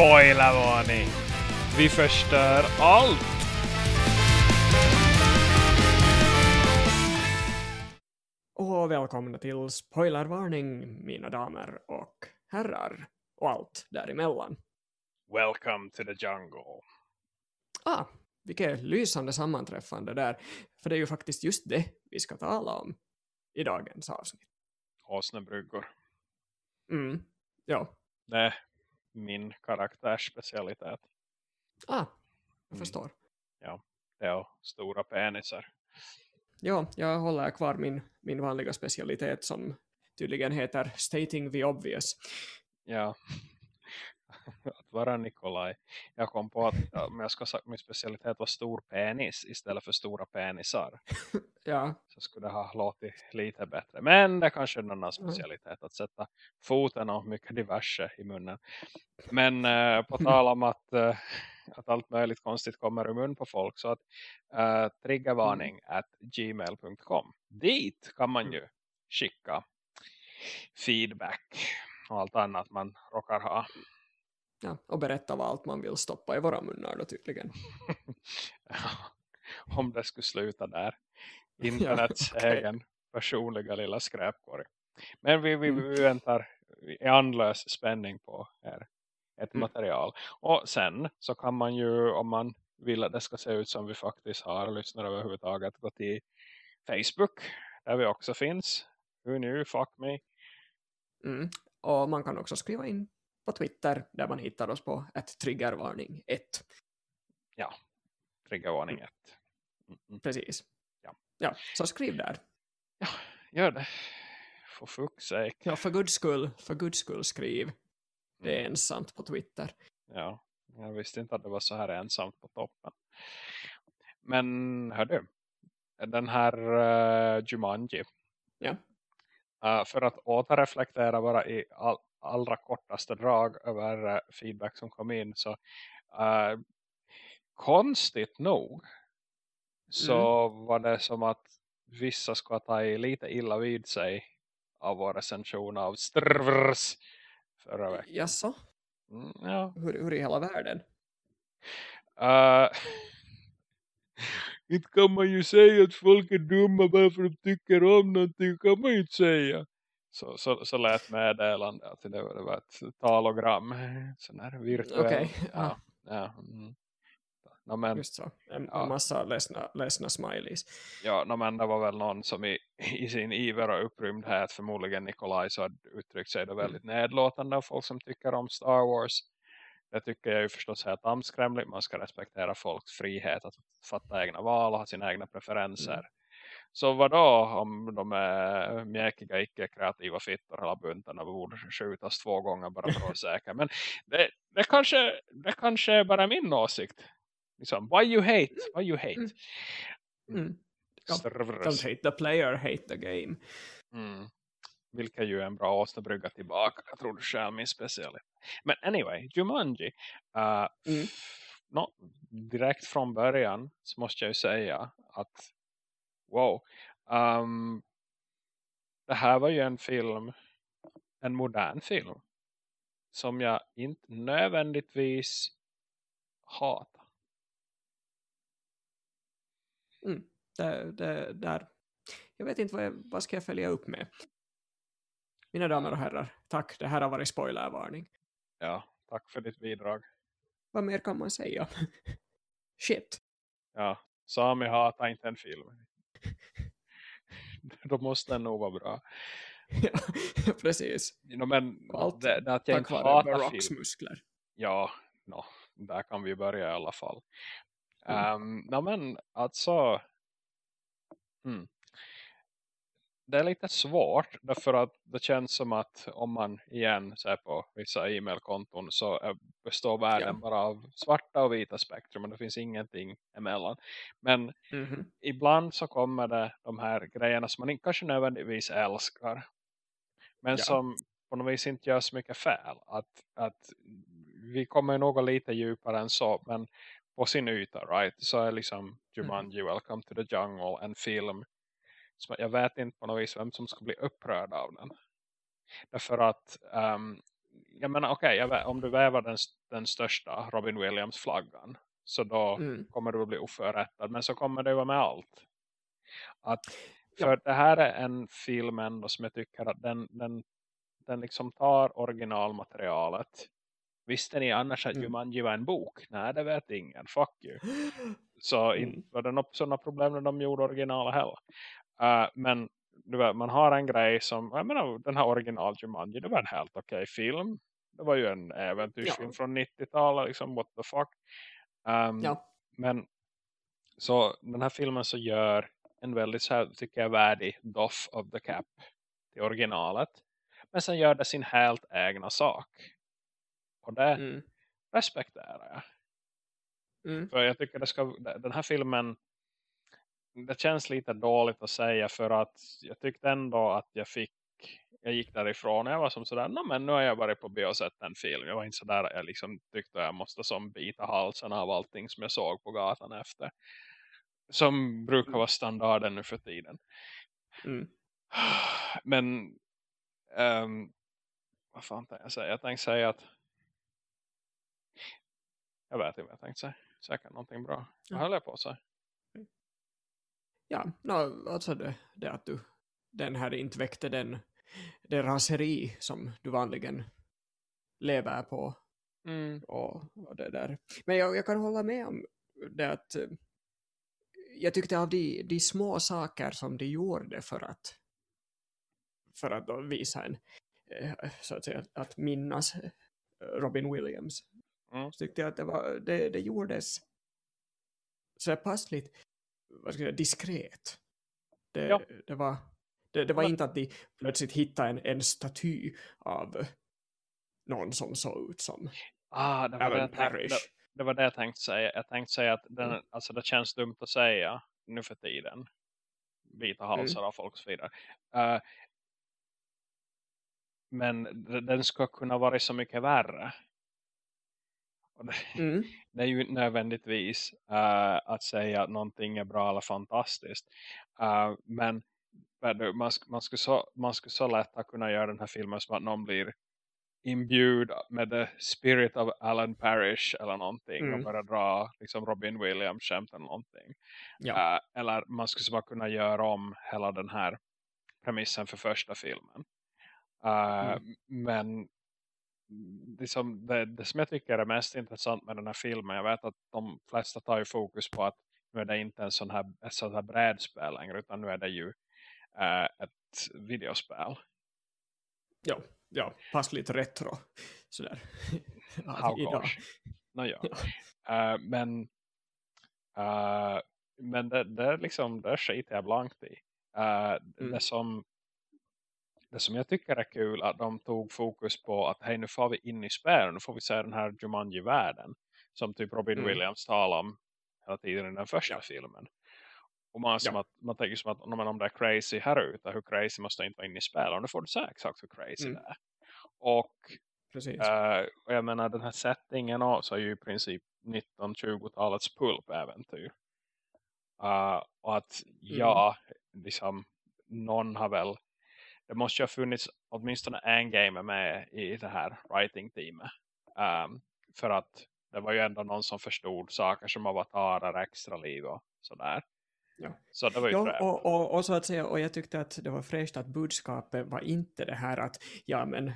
Spoilervarning! Vi förstör allt! Och välkomna till spoilervarning, mina damer och herrar. Och allt däremellan. Welcome to the jungle. Ah, vilket lysande sammanträffande där. För det är ju faktiskt just det vi ska tala om i dagens avsnitt. Åsnebryggor. Mm, ja. Är min karaktärs specialitet. Ah, jag Mm. förstår. Det är stora penisar. Ja, jag håller kvar min, min vanliga specialitet som tydligen heter stating the obvious. Ja. Att vara Nikolaj. Jag kom på att ja, men jag ska sagt min specialitet var stor penis istället för stora penisar. Ja, Så skulle det ha låtit lite bättre. Men det är kanske är en annan specialitet att sätta foten och mycket diverse i munnen. Men eh, på tal om att, eh, att allt möjligt konstigt kommer ur mun på folk. Så att eh, triggervarning at gmail.com. Dit kan man ju skicka feedback och allt annat man råkar ha. Ja, och berätta vad allt man vill stoppa i våra munnar då tydligen. om det skulle sluta där. Internets okej. egen personliga lilla skräpkorg. Men vi, vi, Mm. vi väntar i andlös spänning på er, ett Mm. material. Och sen så kan man ju om man vill att det ska se ut som vi faktiskt har lyssnar överhuvudtaget gå till Facebook där vi också finns. Who knew? Fuck me. Mm. Och man kan också skriva in på Twitter där man hittar oss på ett triggervarning 1. Triggervarning 1. Mm, mm. Precis. Ja. ja, så skriv där. Gör det. For fuck's sake. Ja, för guds skull, för guds skull skriv. Det är ensamt på Twitter. Ja, jag visste inte att det var så här ensamt på toppen. Men hördu, den här uh, Jumanji. Ja. Uh, för att återreflektera bara i all, allra kortaste drag över uh, feedback som kom in. Så uh, konstigt nog så var det som att vissa ska ta i lite illa vid sig av vår recension av Strvrs förra veckan. Jaså? Mm, ja, Hur, hur i hela världen? Uh, inte kan man ju säga att folk är dumma bara för att de tycker om någonting. kan man ju inte säga. Så, så, så lät meddelande att det var, det var ett talogram. Sån här virtuell. Okej, Ja, ja, mm. no, men, Just så. En, Ja. massa ledsna, ledsna smileys. ja, no, men det var väl någon som i, i sin iver och upprymdhet förmodligen Nikolaj så hade uttryckt sig då väldigt nedlåtande av folk som tycker om Star Wars. Det tycker jag ju förstås helt amskrämligt. Man ska respektera folks frihet att fatta egna val och ha sina egna preferenser. Mm. Så vad då om de är mjäkiga, icke-kreativa fittor hela bunten och borde skjutas två gånger bara för att säker. Men det, det, kanske, det kanske är bara min åsikt. Liksom, why you hate? Why you hate? Mm. Mm. Don't hate the player, hate the game. Mm. Vilket ju är en bra åsnebrygga tillbaka. Jag tror du själv min specialitet. Men anyway, Jumanji. Uh, Mm. nå, direkt från början så måste jag ju säga att wow. Um, det här var ju en film, en modern film. Som jag inte nödvändigtvis hatar. Mm. Det, det, där. Jag vet inte vad, jag, vad ska jag följa upp med. Mina damer och herrar, tack. Det här har varit spoilervarning. Ja, tack för ditt bidrag. Vad mer kan man säga? Shit. Ja, Sami hatar inte en film. Då måste den nog vara bra. ja, precis. No, men allt det, det att jag Tack vare Barocks muskler. Ja, no, där kan vi börja i alla fall. Mm. Um, no, men alltså. Hmm. Det är lite svårt därför att det känns som att om man igen ser på vissa e-mailkonton så består världen Ja. bara av svarta och vita spektrum och det finns ingenting emellan. Men Mhm. ibland så kommer det de här grejerna som man kanske nödvändigtvis älskar. Men Ja. som på något vis inte gör så mycket fel. Att, att vi kommer nog lite djupare än så. Men på sin yta, right? Så är liksom Jumanji Welcome to the Jungle en film. Som jag vet inte på något vis vem som ska bli upprörd av den. Därför att ehm, jag menar okej, okay, om du vävar den, den största Robin Williams flaggan så då Mm. kommer du att bli oförrättad. Men så kommer det vara med allt. Att, Ja. för det här är en film ändå som jag tycker att den, den, den liksom tar originalmaterialet. Visste ni annars att Mm. Jumanji var en bok? Nej, det vet ingen. Fuck you. Så Mm. var det något sådana problem när de gjorde originalet heller. Uh, men vet, man har en grej som, jag menar den här original Jumanji, det var en helt okej film. Det var ju en äventyrsfilm Ja. från 90-talet, liksom what the fuck. Um, Ja. Men så den här filmen så gör en väldigt så här, tycker jag värdig doff of the cap till originalet. Men sen gör det sin helt egna sak. Och det Mm. respekterar jag. Mm. För jag tycker det ska, den här filmen det känns lite dåligt att säga för att jag tyckte ändå att jag fick jag gick därifrån och jag var som sådär, no, men nu har jag varit på bio och sett en film. Jag var inte sådär jag liksom tyckte jag måste som bita halsen av allting som jag såg på gatan efter. Som brukar vara standarden nu för tiden. Mm. Men um, vad fan tänkte jag säga? Jag tänkte säga att jag vet inte vad jag tänkte säga. Säkert någonting bra. Vad höll jag på att säga? Ja, no, alltså det, det att du den här inte väckte den det raseri som du vanligen lever på Mm. och, och det där. Men jag, jag kan hålla med om det att eh, jag tyckte av de, de små saker som de gjorde för att för att då visa en eh, så att säga att minnas eh, Robin Williams Mm. så tyckte jag att det, var, det, det gjordes så passligt vad ska jag säga, diskret. Det, Ja. det var, det, det var Ja. inte att de plötsligt hittade en, en staty av någon som såg ut som Ah, det var det, Alan jag tänkte, Parrish. det, det var det jag tänkte säga. Jag tänkte säga att den, Mm. alltså det känns dumt att säga nu för tiden. Bita halsar Mm. av folk och så vidare. Eh, men den ska kunna vara så mycket värre. Det, Mm. det är ju inte nödvändigtvis eh, att säga att någonting är bra eller fantastiskt. Eh, men man, man, skulle så, man skulle så lätt ha kunnat göra den här filmen som att någon blir imbued med the spirit of Alan Parrish eller någonting Mm. och börja dra liksom Robin Williams skämt eller någonting. Ja. Eh, eller man skulle bara kunna göra om hela den här premissen för första filmen. Eh, Mm. Men liksom det, det som jag tycker är mest intressant med den här filmen, jag vet att de flesta tar ju fokus på att nu är det inte en sån här, ett sånt här brädspel längre utan nu är det ju eh, ett videospel. ja, ja, passligt retro sådär. How idag. No, ja. Ja. Eh, men eh, men det, det är liksom det skiter jag blankt i. Eh, Mm. det, som, det som jag tycker är kul att de tog fokus på att hej nu får vi in i spel nu får vi se den här Jumanji-världen som typ Robin Mm. Williams talar om hela tiden i den första Ja. filmen. Och man, som Ja. att, man tänker som att om, det är crazy här ute, hur crazy måste inte vara inne i spel och nu får du se exakt hur crazy Mm. det är. Och. Eh, och jag menar den här settingen också är ju i princip 1920-talets pulpäventyr. Uh, och att ja, liksom någon har väl det måste ju ha funnits åtminstone en gamer med i det här writing-teamet. Um, för att det var ju ändå någon som förstod saker som avatarer, extra liv och sådär. Ja. Så det var ju Ja, och, och, och så att säga, och jag tyckte att det var fräscht att budskapet var inte det här att ja men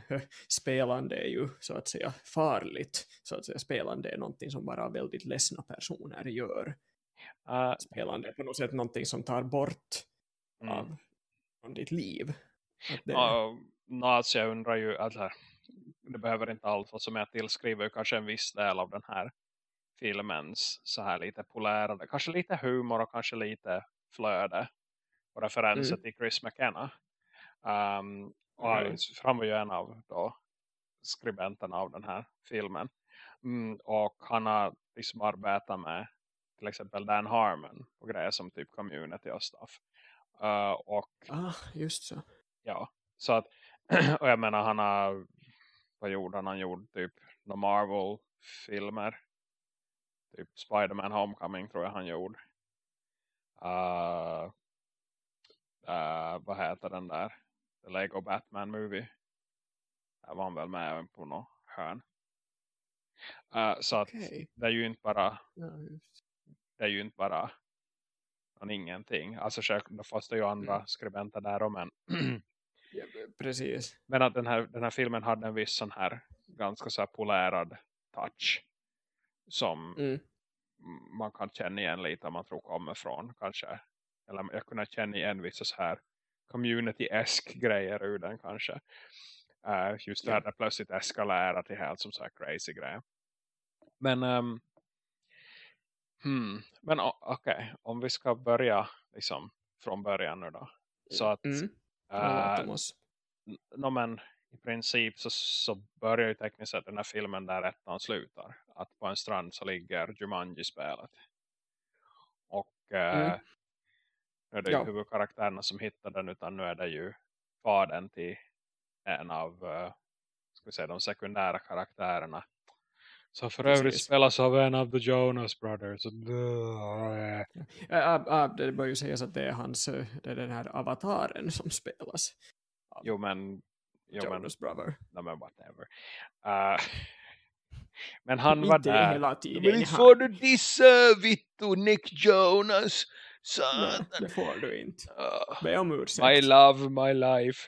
spelande är ju så att säga farligt. Så att säga spelande är någonting som bara väldigt ledsna personer gör. Uh, Spelande är på något sätt någonting som tar bort mm. av från ditt liv. Det, no, alltså jag undrar ju alltså, det behöver inte allt vad som jag tillskriver kanske en viss del av den här filmens så här lite polärade, kanske lite humor och kanske lite flöde och referenser Mm. till Chris McKenna. Um, och Mm. han, var ju en av då, skribenterna av den här filmen. Mm, och han har liksom arbetat med till exempel Dan Harmon på grejer som typ community och stuff. Uh, och ah, just så. Ja, så att och jag menar han har vad gjorde han? Han gjorde typ några Marvel-filmer. Typ Spider-Man Homecoming tror jag han gjorde. Uh, uh, vad heter den där? The Lego Batman Movie. där var han väl med på något hörn. Uh, så att det är ju inte bara det är ju inte bara någon ingenting. Alltså fanns det ju andra Mm. skribenter där om men, precis. men att den här, den här filmen hade en viss sån här ganska så här polärad touch som Mm. man kan känna igen lite om man tror kommer från kanske. Eller jag kunde känna igen vissa så här community-esk grejer ur den kanske. Uh, just det här där plötsligt eskalerar till helt som så här crazy grejer. Men um, hmm, men okej, om vi ska börja liksom från början nu då. Så att Mm. Ja, Thomas. no, men i princip så, så börjar ju tekniskt sett den här filmen där ettan slutar. Att på en strand så ligger Jumanji-spelet. Och eh, Mm. nu är det ju Ja. huvudkaraktärerna som hittar den utan nu är det ju fadern till en av eh, ska säga, de sekundära karaktärerna. Så för övrigt spelas av en av the Jonas Brothers. Ja, det bör ju sägas att det är, hans, det är den här avataren som spelas. Jo men, jo, men Jonas Brother. no, men whatever. Uh, men han var Inte där. hela tiden. Men inte får du dissa Vittu Nick Jonas. Nej, Satan. det får du inte. Ah, Be om ursäkt. my love, my life.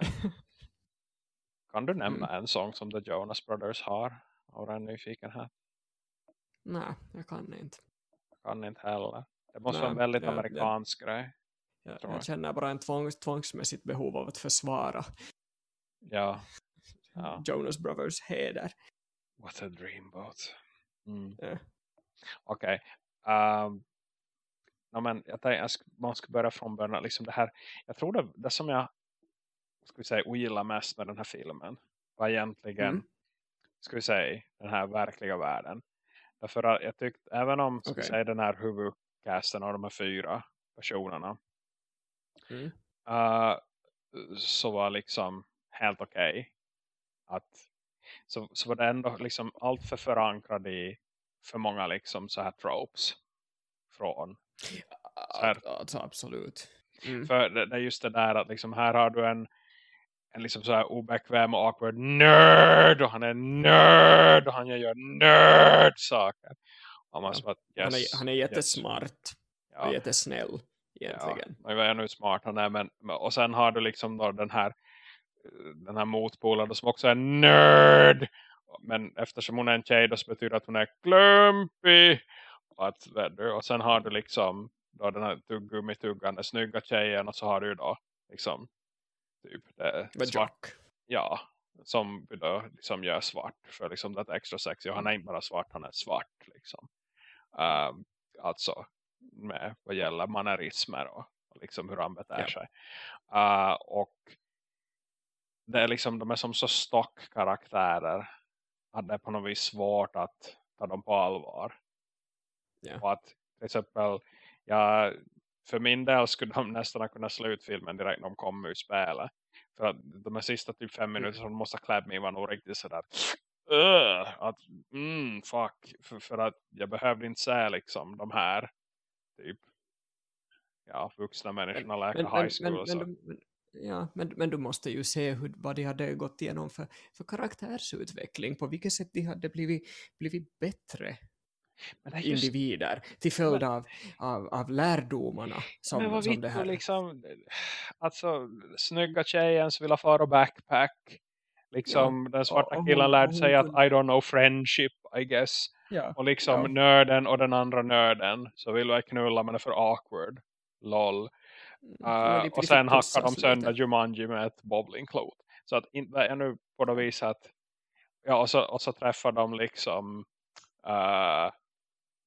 Kan du nämna Mm. en sång som The Jonas Brothers har? Av en nyfiken här. Nej, jag kan inte. Kan inte heller. Det måste Nej, vara en väldigt ja, ja. amerikansk grej. Jag, jag jag. känner bara en tvångs, tvångsmässigt behov av att försvara Ja. Ja. Jonas Brothers heder. What a dreamboat. Mm. Ja. Okej. Ehm, no, men jag tänkte, jag man ska börja från början. Liksom det här, jag tror det, det som jag ska vi säga, ogillar mest med den här filmen var egentligen, Mm. Ska vi säga, den här verkliga världen. Därför att jag tyckte, även om ska vi säga, den här huvudcasten av de här fyra personerna Mm. eh, så var liksom helt okej. Att så, så var det ändå liksom allt för förankrad i för många liksom så här tropes från. Så här. Alltså, absolut. Mm. För det, det är just det där att liksom här har du en en liksom så här obekväm och awkward nörd och han är nörd och han gör nörd-saker. Och man Ja. att, han, yes, är, han är jättesmart ja, och jättesnäll egentligen. Ja, man vet hur smart han är. Men, och sen har du liksom då den här den här motpolen som också är nörd. Men eftersom hon är en tjej då så betyder det att hon är klumpig. Och, att, och sen har du liksom då den här tuggummi-tuggande snygga tjejen och så har du då liksom typ det Med svart, ja, som då liksom gör svart för liksom det extra sexy. Och han är inte bara svart, han är svart liksom. Um, alltså med vad gäller mannerismer och, och liksom hur han beter Ja. sig. Uh, och det är liksom, de är som så stock karaktärer att det är på något vis svårt att ta dem på allvar. Ja. Och att till exempel, ja, för min del skulle de nästan kunna sluta filmen direkt när de kommer ur spelet. För att de här sista typ fem minuter som de måste klä mig var nog riktigt sådär att mm, fuck. För, för att jag behövde inte se liksom de här typ ja, vuxna människorna läka Men, high school men, men, men, ja, men, men du måste ju se hur, vad de hade gått igenom för, för karaktärsutveckling. På vilket sätt de hade blivit, blivit bättre just individer till följd av, av, av lärdomarna som, men vad som det här. liksom alltså snygga tjejen som vill ha fara backpack liksom den svarta och killen och lärde sig att I don't know friendship I guess Ja. och liksom Ja. nörden och den andra nörden så vill jag knulla men det är för awkward lol Ja, Uh, och sen hackar de lite. sönder Jumanji med ett bowlingklot. Så att är nu på det vis att ja, och så, och så träffar de liksom uh,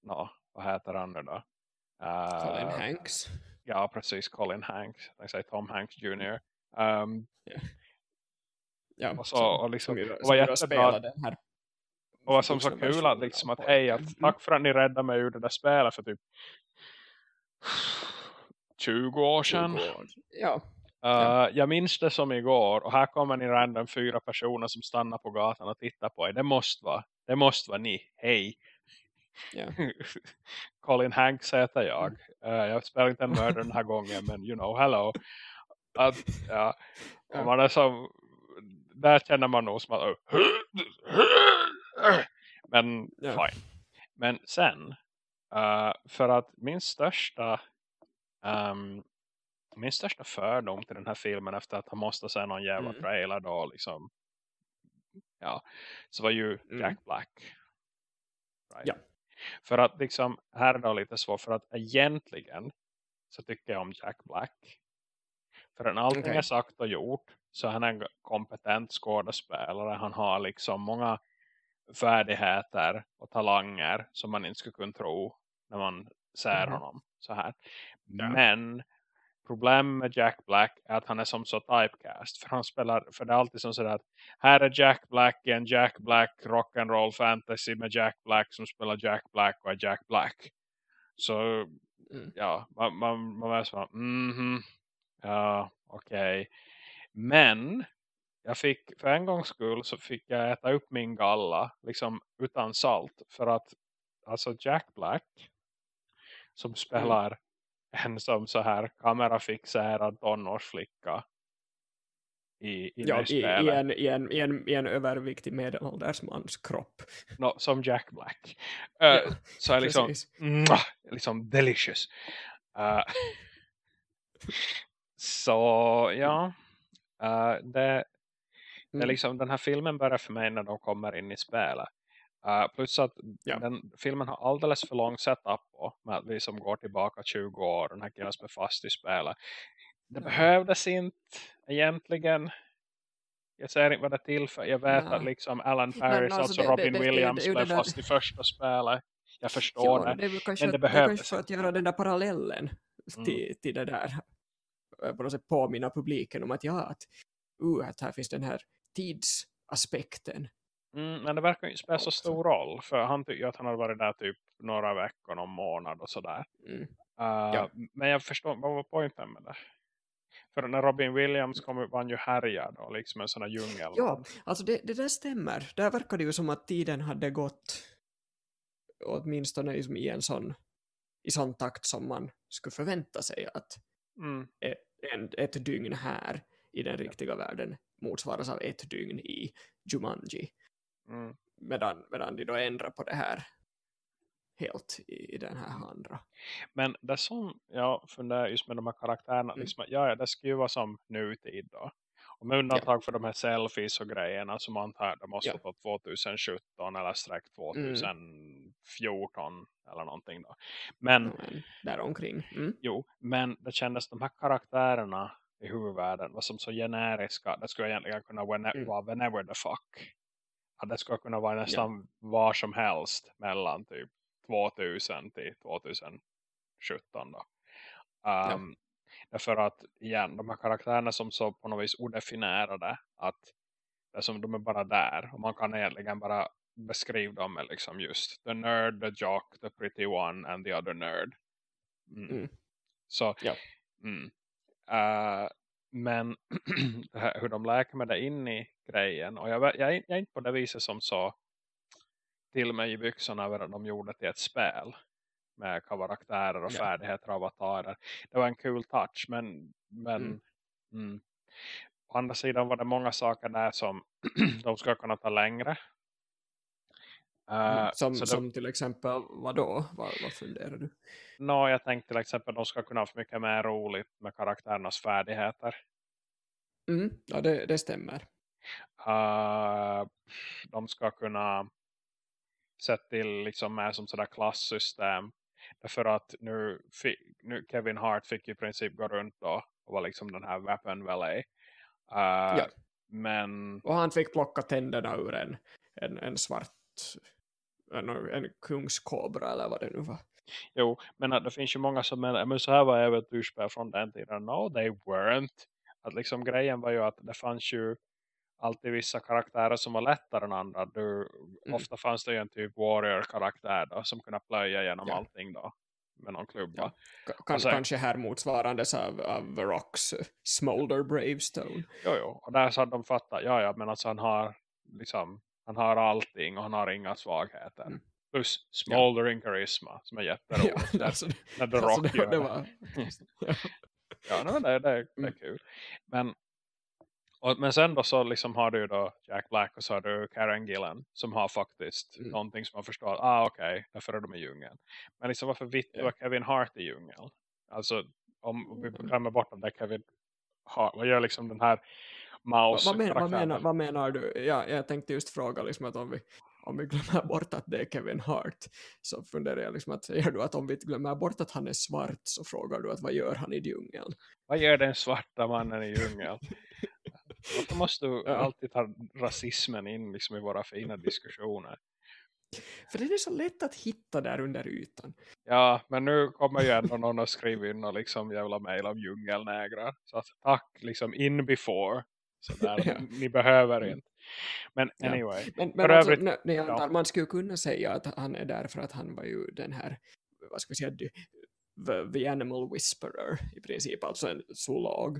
no, vad heter han nu då? Uh, Colin Hanks. Ja, precis. Colin Hanks. Jag säger Tom Hanks Jr. Um, Ja, och så, som- och liksom, som som var jättebra den här och vad som så kul att liksom att hej, att tack för att ni räddade mig ur det där spelet för typ 20 år sedan. 20 år. Ja, Uh, Ja. Jag minns det som igår och här kommer ni random fyra personer som stannar på gatan och tittar på er. Det måste vara, det måste vara ni. Hej. Ja. Colin Hanks heter jag. Uh, jag spelar inte en mördare den här gången men you know, hello. Att, ja, man är som där känner man nog som att men ja. fine. Men sen uh, för att min största um, min största fördom till den här filmen efter att han måste se någon jävla mm. trailer då liksom ja, så var ju mm. Jack Black. Right? Ja. För att liksom, här är det lite svårt för att egentligen så tycker jag om Jack Black. För när allting okay. är sagt och gjort så han är en kompetent skådespelare. Han har liksom många färdigheter och talanger som man inte skulle kunna tro när man ser mm. honom så här. Ja. Men problem med Jack Black är att han är som så typecast. För han spelar, för det är alltid som sådär att här är Jack Black i en Jack Black rock'n'roll fantasy med Jack Black som spelar Jack Black och är Jack Black. Så mm. ja, man, man, man är så mm -hmm, ja, okej. Okay. Men jag fick, för en gångs skull så fick jag äta upp min galla liksom utan salt. För att alltså Jack Black som mm. spelar mm en som så här kamerafixerad tonårsflicka i, i, ja, i, i, en, i, en, i, en, i en överviktig medelålders mans kropp. No, som Jack Black. Uh, ja, så är liksom, mwah, liksom delicious. Uh, så ja, uh, det, det mm. liksom, den här filmen börjar för mig när de kommer in i spelet. Uh, plus att ja. den, filmen har alldeles för lång setup på med att vi som går tillbaka 20 år den här killen som är fast i spelet. Det ja. behövdes inte egentligen. Jag säger inte vad det är till för. Jag vet ja. att liksom Alan Paris, alltså, alltså det, Robin det, det, Williams blev fast i första spelet. Jag förstår det. det kanske, men det behövdes. för att göra den där parallellen mm. till, till det där. På något sätt påminna publiken om att ja, att, uh, att här finns den här tidsaspekten Mm, men det verkar inte spela så stor roll. För han tycker att han har varit där typ några veckor, någon månad och sådär. Mm. Uh, ja. Men jag förstår, vad var poängen med det? För när Robin Williams kom var han ju härjad och liksom en sån här djungel. Ja, alltså det, det där stämmer. Där verkar det ju som att tiden hade gått åtminstone liksom i en sån i sån takt som man skulle förvänta sig att mm. ett, ett dygn här i den riktiga världen motsvaras av ett dygn i Jumanji. Mm. Medan, medan de då ändrar på det här helt i, i den här andra. Men det som jag funderar just med de här karaktärerna, mm. liksom, ja, det ska ju vara som nutid då. Och med undantag ja. för de här selfies och grejerna som man tar, det måste ja. vara 2017 eller streck 2014 mm. eller någonting då. Men, mm, däromkring. Mm. Jo, men det kändes de här karaktärerna i huvudvärlden var som så generiska. Det skulle egentligen kunna vara mm. whenever the fuck att det skulle kunna vara nästan ja. var som helst mellan typ 2000 till 2017 då. Um, ja. Ehm, därför att igen, de här karaktärerna som så på något vis odefinierade att det som de är bara där och man kan egentligen bara beskriva dem med liksom just the nerd, the jock, the pretty one and the other nerd. Mm. Mm. Så ja. Mm. Uh, men hur de läker med det in i grejen. Och jag, jag, jag är inte på det viset som så till mig i byxorna över att de gjorde till ett spel. Med karaktärer och färdigheter och avatarer. Det var en kul touch. Men, men mm. Mm. på andra sidan var det många saker där som de ska kunna ta längre. Uh, som, som det, till exempel, vad då? Vad, vad funderar du? No, jag tänkte till exempel att de ska kunna ha för mycket mer roligt med karaktärernas färdigheter. Mm, ja, det, det stämmer. Uh, de ska kunna sätta till liksom med som sådär klasssystem. Därför att nu, nu Kevin Hart fick i princip gå runt då och var liksom den här weapon valet. Uh, ja. Men... Och han fick plocka tänderna ur en, en, en svart en, en kungskobra eller vad det nu var. Jo, men det finns ju många som menar, men så här var äventyrsspel från den tiden. No, they weren't. Att liksom grejen var ju att det fanns ju alltid vissa karaktärer som var lättare än andra. Du, mm. Ofta fanns det ju en typ warrior-karaktär som kunde plöja genom ja. allting då med någon klubba. Ja. Kan, sen, kanske här motsvarandes av, av Rocks Smolder Bravestone. Jo, jo. Och där så hade de fattat, ja, ja, men alltså han har liksom, han har allting och han har inga svagheter. Mm. Plus Smoldering ja. Charisma som är jätteroligt. Ja, alltså, när The Rock alltså, det, det var, ja, no, det, det, det är mm. kul. Men Och, men sen då så liksom har du då Jack Black och så har du Karen Gillan som har faktiskt Mm. någonting som man förstår. Ah okej, okay, därför är de i djungeln. Men liksom varför vitt Ja. var Kevin Hart i djungeln? Alltså om, vi Mm. glömmer bort om det är Kevin Hart. Vad gör liksom den här Vad, mouse vad, men, vad, menar, vad menar du? Ja, jag tänkte just fråga liksom att om vi, om vi glömmer bort att det är Kevin Hart så funderar jag liksom att säger du att om vi glömmer bort att han är svart så frågar du att vad gör han i djungeln? Vad gör den svarta mannen i djungeln? Varför måste du Ja. alltid ta rasismen in liksom i våra fina diskussioner? För det är så lätt att hitta där under ytan. Ja, men nu kommer ju ändå någon att skriva in och liksom jävla mejl om djungelnägrar. Så att tack, liksom in before. Så där, Ja. ni behöver Mm. inte. Men Ja. anyway. Men, För men alltså, övrigt- nej, jag ja. antar, man skulle kunna säga att han är där för att han var ju den här, vad ska vi säga, the, the, animal whisperer i princip, alltså en zoolog.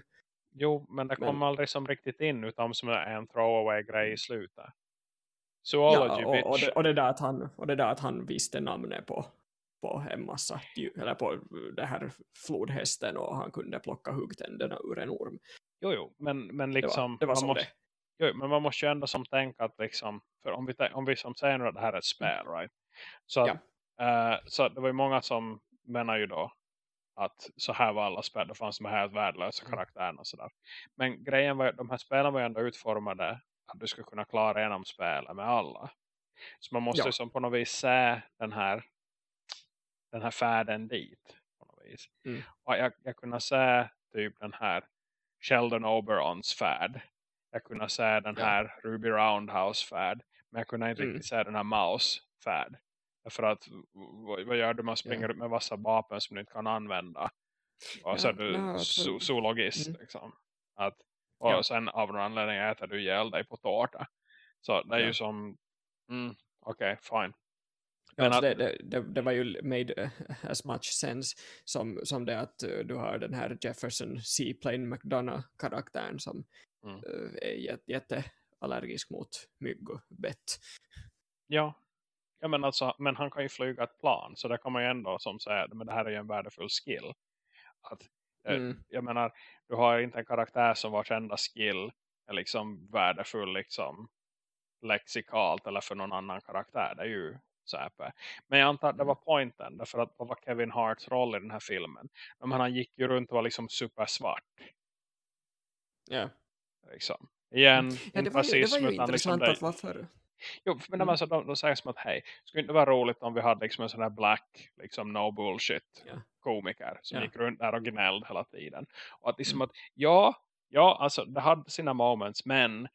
Jo, men det Men- kommer aldrig som riktigt in utan som en throwaway grej i slutet. Ja, Zoology, och, och, bitch. det, och, det där att han, och det där att han visste namnet på, på en massa, eller på det här flodhästen och han kunde plocka huggtänderna ur en orm. Jo, jo, men, men Det liksom... var, det var man måste, det. Jo, men man måste ju ändå som tänka att liksom, för om vi, om vi som säger nu att det här är ett spel, right? Så, att, eh, så det var ju många som menar ju då att så här var alla spel, det fanns de här värdelösa Mm. karaktärerna och sådär. Men grejen var de här spelen var ju ändå utformade att du skulle kunna klara igenom spelet med alla. Så man måste Ja. ju som på något vis se den här den här färden dit. På något vis. Mm. Och jag, jag kunde se typ den här Sheldon Oberons färd. Jag kunde se den Ja. här Ruby Roundhouse färd. Men jag kunde inte Mm. riktigt se den här Mouse färd. För att vad, gör du? Man springer Ja. ut med vassa vapen som du inte kan använda. Och så Ja, är du zo- zoologist. Mm. Liksom. Att, och Ja. sen av någon anledning äter du ihjäl dig på tårta. Så det är Ja. ju som... Mm, Okej, fine. Men alltså att- det, det, det, var ju made eh, as much sense som, som det att eh, du har den här Jefferson Seaplane McDonough-karaktären som Mm. eh, är jät- jätteallergisk mot mygg och bett. Ja. ja men, alltså, men han kan ju flyga ett plan. Så det kan man ju ändå som säger. Men det här är ju en värdefull skill. Att, Mm. Jag menar. Du har inte en karaktär som vars enda skill. Är liksom värdefull liksom. Lexikalt. Eller för någon annan karaktär. Det är ju säpe. Men jag antar att det var pointen. Därför att vad var Kevin Harts roll i den här filmen? Men han gick ju runt och var liksom supersvart. Ja. Liksom. Igen. Ja, inte det var ju, det var ju utan intressant liksom att varför... Jo, men Mm. alltså, de, de säger som att hej, skulle inte vara roligt om vi hade liksom en sån här black, liksom no bullshit Ja. komiker som Ja. gick runt där och gnällde hela tiden. Och att liksom Mm. att, ja, ja, alltså det hade sina moments, men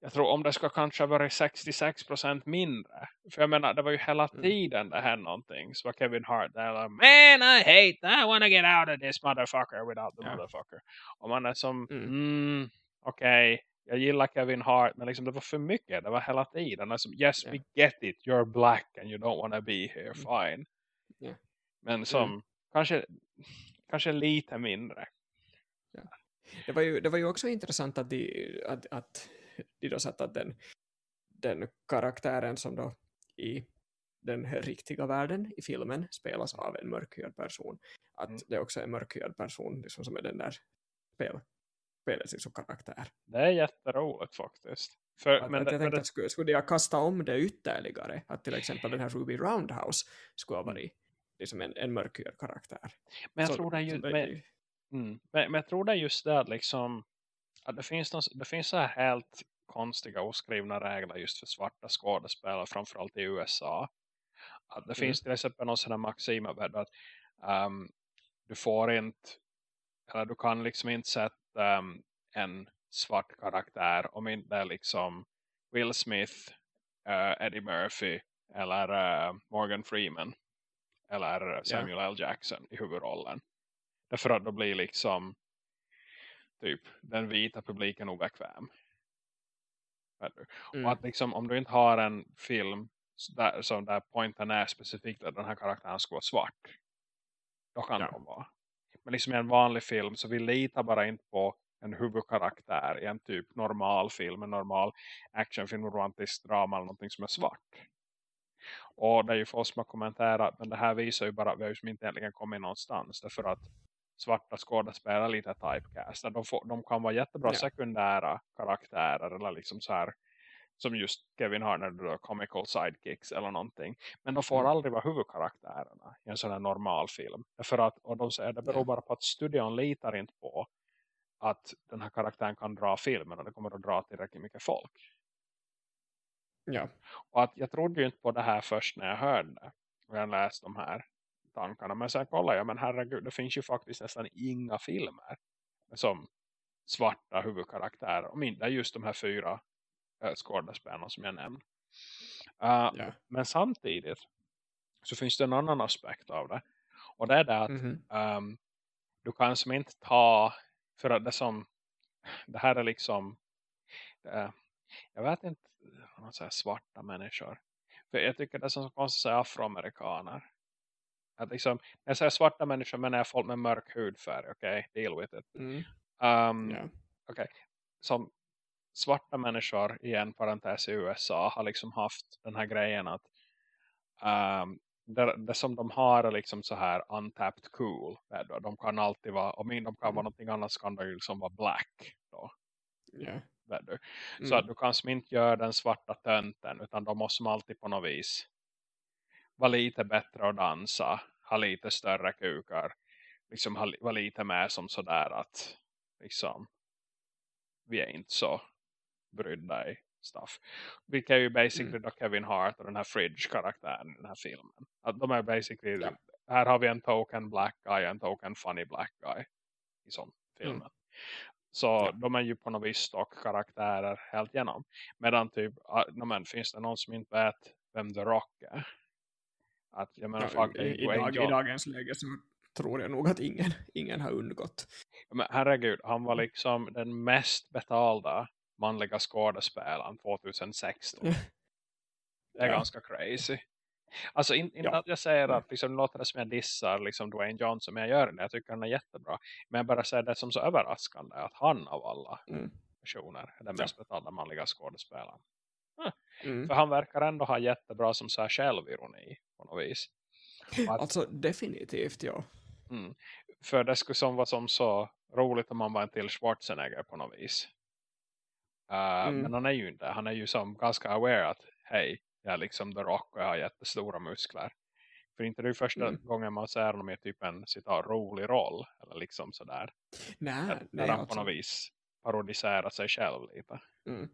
jag tror om det ska kanske vara 66% mindre. För jag menar, det var ju hela Mm. tiden det här någonting. Så var Kevin Hart där, man I hate, I wanna get out of this motherfucker without the Ja. motherfucker. Och man är som, Mm. mm, okej, jag gillar Kevin Hart, men liksom det var för mycket. Det var hela tiden. Alltså, yes, Ja. we get it. You're black and you don't want to be here. Mm. Fine. Ja. Men som, kanske, kanske lite mindre. Det var, ju, det var ju också intressant att de, att, att de då satt att den, den karaktären som då i den här riktiga världen i filmen spelas av en mörkhyad person. Att Mm. det också är en mörkhyad person liksom, som är den där spel, spelets liksom, karaktär. Det är jätteroligt faktiskt. För, Att, men att jag men tänkte att skulle, skulle jag kasta om det ytterligare, att till exempel den här Ruby Roundhouse skulle ha varit liksom en, en mörkhyad karaktär. men jag Så- tror det är ju, men, mm, men, men jag tror det är just att liksom, att det finns, någon, det finns så här helt konstiga oskrivna regler just för svarta skådespelare, framförallt i USA. Att det Mm. finns till exempel någon sån här maxim att um, du får inte, eller du kan liksom inte sätta um, en svart karaktär om inte det är liksom Will Smith, uh, Eddie Murphy eller uh, Morgan Freeman eller Samuel L. Jackson i huvudrollen. Därför att då blir liksom typ den vita publiken obekväm. Mm. Och att liksom om du inte har en film där, som där pointen är specifikt att den här karaktären ska vara svart. Då kan Ja. de vara. Men liksom i en vanlig film så vi litar bara inte på en huvudkaraktär i en typ normal film, en normal actionfilm, romantisk drama eller någonting som är svart. Och det är ju för oss som har kommenterat, men det här visar ju bara att vi har ju som inte egentligen kommit någonstans. Därför att svarta skådespelare lite typecastade. De, får, de kan vara jättebra ja. sekundära karaktärer eller liksom så här som just Kevin Harner då, comical sidekicks eller någonting. Men de får mm. aldrig vara huvudkaraktärerna i en sån här normal film. För att, och de säger det beror bara på att studion litar inte på att den här karaktären kan dra filmen och det kommer att dra tillräckligt mycket folk. Ja. Och att jag trodde ju inte på det här först när jag hörde det. Och jag läste de här tankarna. Men sen kollar jag, men herregud, det finns ju faktiskt nästan inga filmer som svarta huvudkaraktärer. Om inte just de här fyra äh, skådespelarna som jag nämnde. Uh, ja. Men samtidigt så finns det en annan aspekt av det. Och det är det att mm -hmm. um, du kan som inte ta för att det som det här är liksom det, jag vet inte man säger svarta människor. För jag tycker det är som konstigt att säga afroamerikaner. Att liksom, när jag säger svarta människor menar jag folk med mörk hudfärg. Okej, okay? deal with it. Mm. Um, yeah. Okej, okay. som svarta människor i en parentes i USA har liksom haft den här grejen att um, det, det, som de har är liksom så här untapped cool. De kan alltid vara, om de kan vara mm. någonting annat så kan de liksom vara black då. Yeah. Mm. Så att du kan inte göra den svarta tönten utan de måste alltid på något vis vara lite bättre att dansa, ha lite större kukar, liksom vara lite mer som sådär att liksom vi är inte så brydda i stuff. Vilket är ju basically mm. då Kevin Hart och den här Fridge-karaktären i den här filmen. Att de är basically, ja. här har vi en token black guy och en token funny black guy i sån filmen. Mm. Så ja. de är ju på något vis stock-karaktärer helt igenom. Medan typ, men, finns det någon som inte vet vem The Rock är? Att, jag menar, ja, fuck, i, i, dag, I dagens läge så tror jag nog att ingen, ingen har undgått. Men herregud, han var liksom den mest betalda manliga skådespelaren 2016. det är ja. ganska crazy. Alltså inte in ja. att jag säger att liksom, låter det som jag dissar liksom Dwayne Johnson men jag gör det. Jag tycker han är jättebra. Men jag bara säger det som så överraskande att han av alla mm. personer är den mest betalda manliga skådespelaren. Mm. För han verkar ändå ha jättebra som så här självironi på något vis. Att, alltså definitivt ja. Mm. För det skulle som vara som så roligt om man var en till Schwarzenegger på något vis. Uh, mm. Men han är ju inte. Han är ju som ganska aware att hej, jag är liksom The Rock och jag har jättestora muskler. För inte det är första mm. gången man ser honom i typ en citat, rolig roll. Eller liksom sådär. Nej, där, nej, han alltså. på något vis parodiserar sig själv lite. Mm.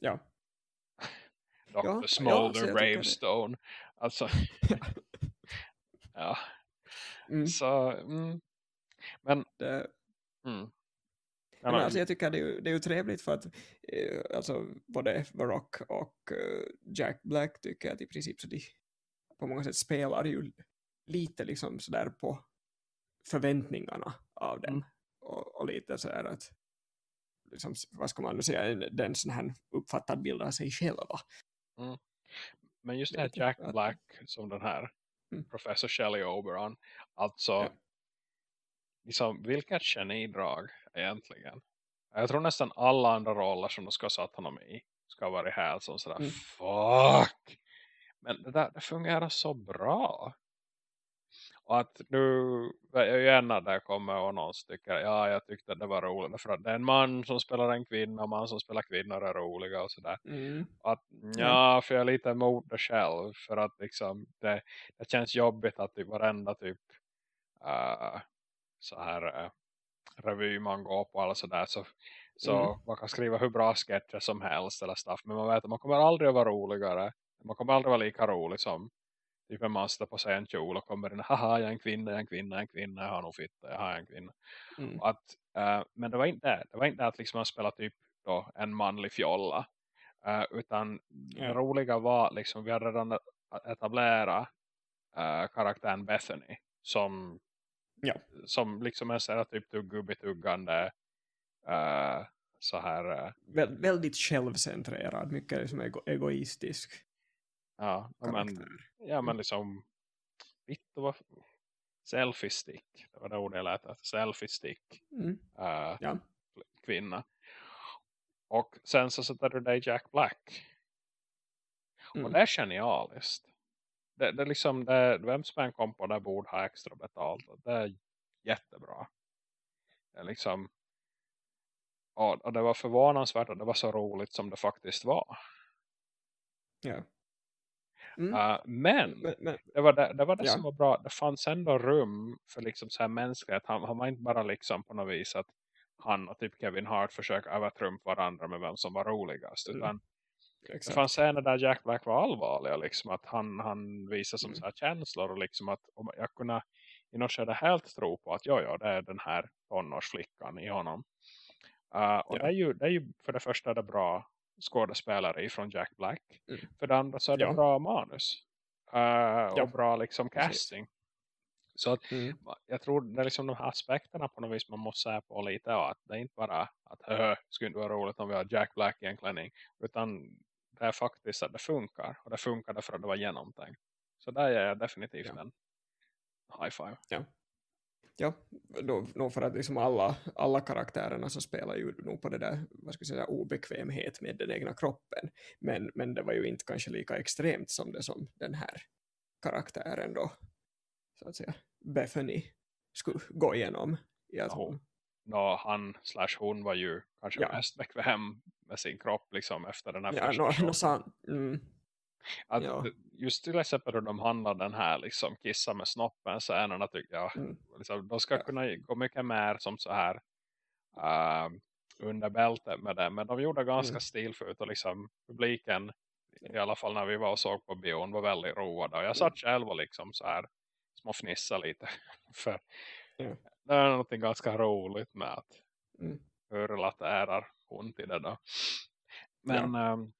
Ja. Dr. Ja, Smolder ja, Bravestone. Alltså. ja. Mm. Så. Mm. Men. Det... Mm. Men alltså, jag tycker det är, det är ju trevligt för att eh, alltså, både Rock och uh, Jack Black tycker att i princip så de på många sätt spelar ju lite liksom sådär på förväntningarna av den. Mm. Och, och, lite sådär att liksom, vad ska man nu säga, den sån här uppfattad bild av sig själva. Mm. Men just det här Jack Black som den här mm. professor Shelley Oberon, alltså ja. liksom, vilket genidrag egentligen. Jag tror nästan alla andra roller som de ska satt honom i ska vara här som sådär, mm. fuck! Men det där det fungerar så bra. Och att nu, igen när det kommer och någon tycker, ja jag tyckte det var roligt. För att det är en man som spelar en kvinna, en man som spelar kvinnor är roliga och sådär. Mm. Att, ja, för jag är lite emot det själv. För att liksom, det, det känns jobbigt att typ varenda typ uh, så här uh, revy man går på eller sådär så, så mm. man kan skriva hur bra sketcher som helst eller stuff. Men man vet att man kommer aldrig att vara roligare. Man kommer aldrig vara lika rolig som typ en man på sig en kjol och kommer in, haha jag är en kvinna, jag är en kvinna, jag är en kvinna, jag har nog fitta, jag har en kvinna. Mm. Att, uh, men det var inte det, det var inte att liksom man spelar typ då en manlig fjolla. Uh, utan ja. det roliga var liksom, vi hade redan etablerat uh, karaktären Bethany som ja. som liksom är såhär typ gubbituggande uh, så här Vä väldigt självcentrerad, mycket liksom ego egoistisk ja, men, ja men liksom vitt vad selfie stick det var det ordet jag lät efter, selfie stick mm. uh, ja. kvinna och sen så sätter du dig Jack Black mm. och det är genialiskt det, det liksom det, vem som än kom på det borde ha extra betalt. Det är jättebra. Det liksom, och, det var förvånansvärt att det var så roligt som det faktiskt var. Ja. Mm. Uh, men, men, men, det var det, det, var det ja. som var bra. Det fanns ändå rum för liksom så här mänsklighet. Han, han var inte bara liksom på något vis att han och typ Kevin Hart försöker övertrumpa varandra med vem som var roligast. Mm. Utan Exakt. det fanns scener där Jack Black var allvarlig. Liksom att han, han visade som mm. så här känslor. Och liksom att om jag kunde i något skede helt tro på att ja, ja, det är den här tonårsflickan i honom. Uh, och ja. det, är ju, det är ju för det första det bra skådespelare ifrån Jack Black. Mm. För det andra så är det ja. bra manus. Uh, ja. Och bra liksom casting. Så att, mm. jag tror det är liksom de här aspekterna på något vis man måste säga på lite. Och att det är inte bara att det skulle inte vara roligt om vi har Jack Black i en klänning. Utan det är faktiskt att det funkar. Och det funkade för att det var genomtänkt. Så där är jag definitivt ja. en high five. Ja ja, då, då för att liksom alla, alla karaktärerna så spelar ju nog på det där vad ska jag säga, obekvämhet med den egna kroppen. Men, men det var ju inte kanske lika extremt som det som den här karaktären då, så att säga, Bethany skulle gå igenom. I att hon... no, han slash hon var ju kanske ja. mest bekväm med sin kropp liksom efter den här ja, första no, no, san, mm, att ja. Just till exempel hur de handlar den här liksom kissa med snoppen scenerna tycker jag. Mm. Liksom, de ska ja. kunna gå mycket mer som så här uh, under bältet med det. Men de gjorde ganska mm. stilfullt och liksom publiken i alla fall när vi var och såg på bion var väldigt roade. Och jag satt mm. själv och liksom så här småfnissa lite. För mm. det är något ganska roligt med att mm. hur relaterar hon till det då. Men ja. um,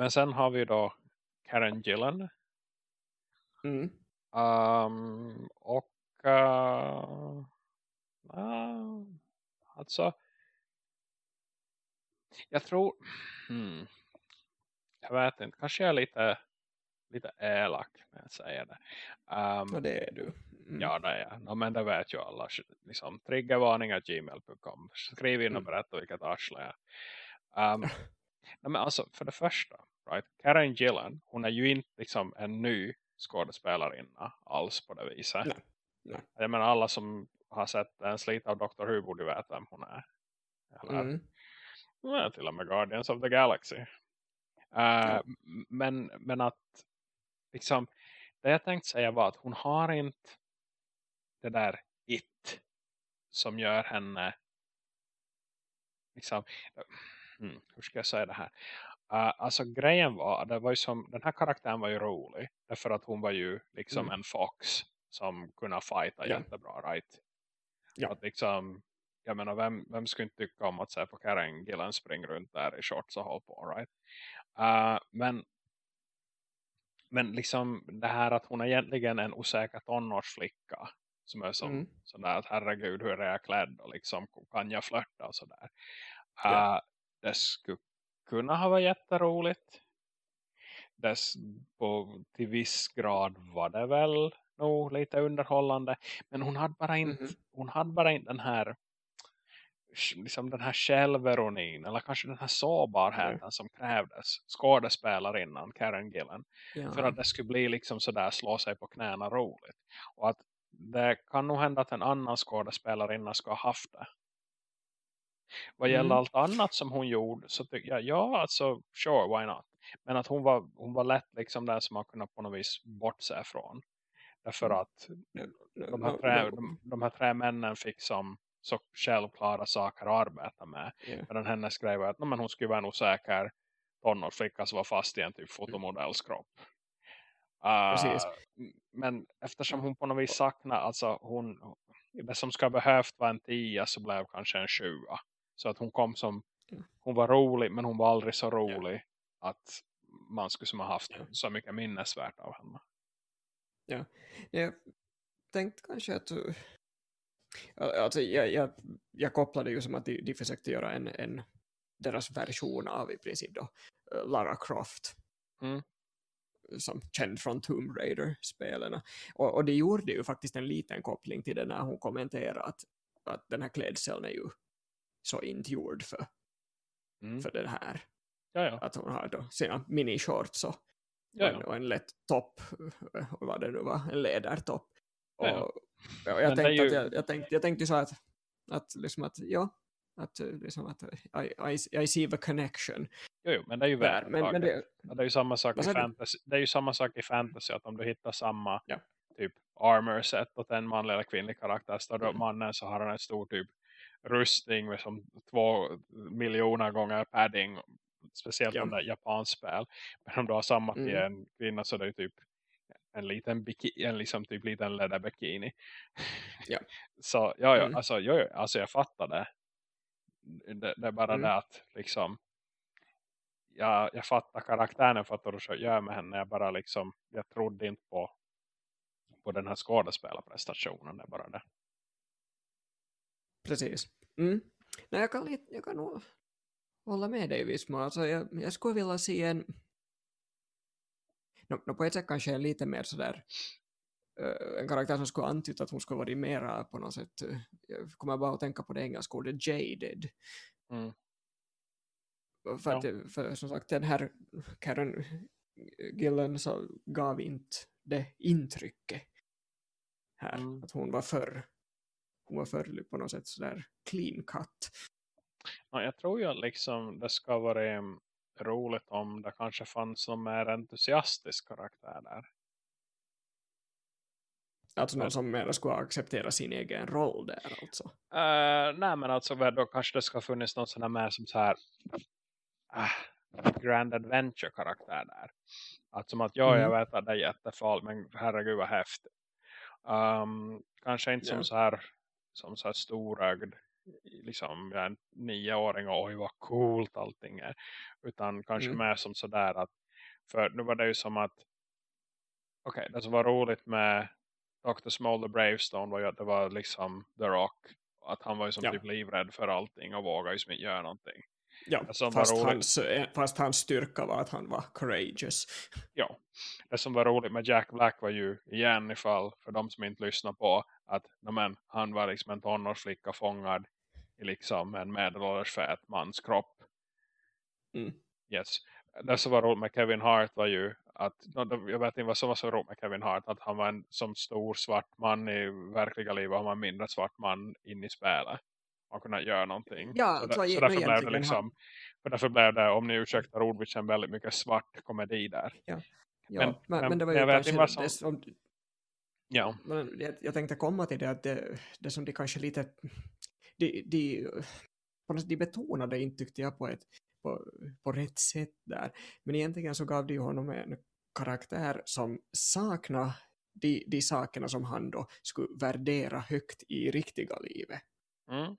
men sen har vi då Karen Gillan. Mm. Um, och uh, uh, alltså jag tror hmm, jag vet inte, kanske jag är lite lite elak när jag säger det. Um, och det är du. Mm. Ja, det är jag. No, men det vet ju alla. Liksom, triggervarningar gmail.com. Skriv in och mm. berätta vilket arsle jag är. Um, Nej, men alltså, för det första, right? Karen Gillan, hon är ju inte liksom en ny skådespelarinna alls på det viset. Nej. Nej. Jag menar alla som har sett en slit av Dr. Who borde veta vem hon är. Eller, mm. ja, till och med Guardians of the Galaxy. Uh, ja. men, men att liksom, det jag tänkte säga var att hon har inte det där it som gör henne liksom hmm, hur ska jag säga det här? Uh, alltså grejen var, det var ju som, den här karaktären var ju rolig. Därför att hon var ju liksom mm. en fox som kunde fighta ja. jättebra, right? Ja. Att liksom, jag menar, vem, vem skulle inte tycka om att se på Karen Gillen springa runt där i shorts och hålla på, right? Uh, men men liksom det här att hon är egentligen en osäker tonårsflicka som är som mm. sådär att herregud hur är jag klädd och liksom kan jag flörta och sådär. Uh, det skulle kunna ha varit jätteroligt. Dess, på, till viss grad var det väl nog lite underhållande. Men hon hade bara inte, mm -hmm. hon hade bara inte den här liksom den här själveronin eller kanske den här sårbarheten mm. som krävdes skådespelarinnan Karen Gillen ja. för att det skulle bli liksom sådär slå sig på knäna roligt och att det kan nog hända att en annan skådespelarinna ska ha haft det vad gäller mm. allt annat som hon gjorde så tycker jag, ja alltså, sure, why not? Men att hon var, hon var lätt liksom den som man kunde på något vis bortse från. Därför mm. att de här, tre, de, de här tre männen fick som så självklara saker att arbeta med. Yeah. Men hennes grej var att no, men hon skulle vara en osäker tonårsflicka som var fast i en typ fotomodellskropp. Uh, men eftersom hon på något vis saknar, alltså hon, det som ska behövt vara en tia så blev kanske en tjuga. Så att hon kom som, hon var rolig men hon var aldrig så rolig ja. att man skulle som ha haft ja. så mycket minnesvärt av henne. Ja, jag tänkte kanske att alltså jag, jag, jag kopplade ju som att de, de försökte göra en, en deras version av i princip då Lara Croft. Mm som känd från Tomb Raider-spelarna. Och, och det gjorde ju faktiskt en liten koppling till det när hon kommenterade att, att den här klädseln är ju så inte gjord för, mm. för det här. Jaja. Att hon har då sina mini-shorts och, en, och en lätt topp, vad det nu var, en lädertopp. Och, jag, tänkte ju- att jag, jag, tänkte, jag tänkte så att, att, liksom att ja, att, eh, liksom att I, I, I see the connection. Jo, jo, men det är ju värt Men, men det, det är ju samma sak i fantasy. Det är ju samma sak i fantasy att om du hittar samma Ja. typ armor set åt en manlig eller kvinnlig karaktär står det Mm. mannen så har han en stor typ rustning med som två miljoner gånger padding speciellt Ja. om det är japansk spel. Men om du har samma till Mm. en kvinna så är det ju typ en liten biki, en liksom typ liten läderbikini. Ja. så ja, ja Mm. alltså, jo, alltså jag fattar det. Det, det är bara Mm. det att liksom jag, jag fattar karaktären, fattar vad jag gör med henne. Jag bara liksom, jag trodde inte på, på den här skådespelarprestationen. Det är bara det. Precis. Mm. Nej, jag, kan, lite- jag kan nog hålla med dig i viss mån. Alltså, jag, jag skulle vilja se en... No, no, på ett sätt kanske en lite mer sådär en karaktär som skulle antyda att hon skulle vara mera på något sätt jag kommer bara att tänka på det engelska ordet jaded. Mm. För, att, för som sagt den här Karen Gillen så gav inte det intrycket här. Mm. Att hon var för hon var för på något sätt sådär clean cut. Ja, jag tror ju att liksom det ska vara roligt om det kanske fanns någon mer entusiastisk karaktär där. Alltså någon som mer skulle acceptera sin egen roll där alltså. Uh, nej men alltså då kanske det ska funnits någon sån här mer som så här ah, Grand Adventure karaktär där. Att som att ja, jag Mm. vet att det är jättefall men herregud vad häftigt. Um, kanske inte som så här som så här storögd liksom en nioåring och oj vad coolt allting är. Utan kanske Mm. mer som sådär att för nu var det ju som att okej, det som var roligt med Dr. Smolder Bravestone var ju att det var liksom The Rock. Att han var ju som Ja. typ livrädd för allting och vågade ju inte göra någonting. Ja, fast, roligt- hans, eh, fast hans styrka var att han var courageous. Ja, det som var roligt med Jack Black var ju igen ifall för de som inte lyssnar på att men, han var liksom en tonårsflicka fångad i liksom en medelålders fet mans kropp. Mm. Yes. Det som var roligt med Kevin Hart var ju att, jag vet inte vad som var så roligt med Kevin Hart, att han var en som stor svart man i verkliga livet och han var en mindre svart man in i spelet. Han kunde göra någonting. Ja, så, så så därför blev det liksom, för därför blev det, om ni ursäktar ordvitsen, väldigt mycket svart komedi där. Ja, Men- men, men, men det var jag ju vet kanske inte vad som- det som... Ja, Men jag, jag tänkte komma till det att det, det som de kanske lite... De, de, på något sätt, de betonade inte tyckte jag på, ett, på, på rätt sätt där. Men egentligen så gav de ju honom en karaktär som saknar de, de sakerna som han då skulle värdera högt i riktiga livet. mm.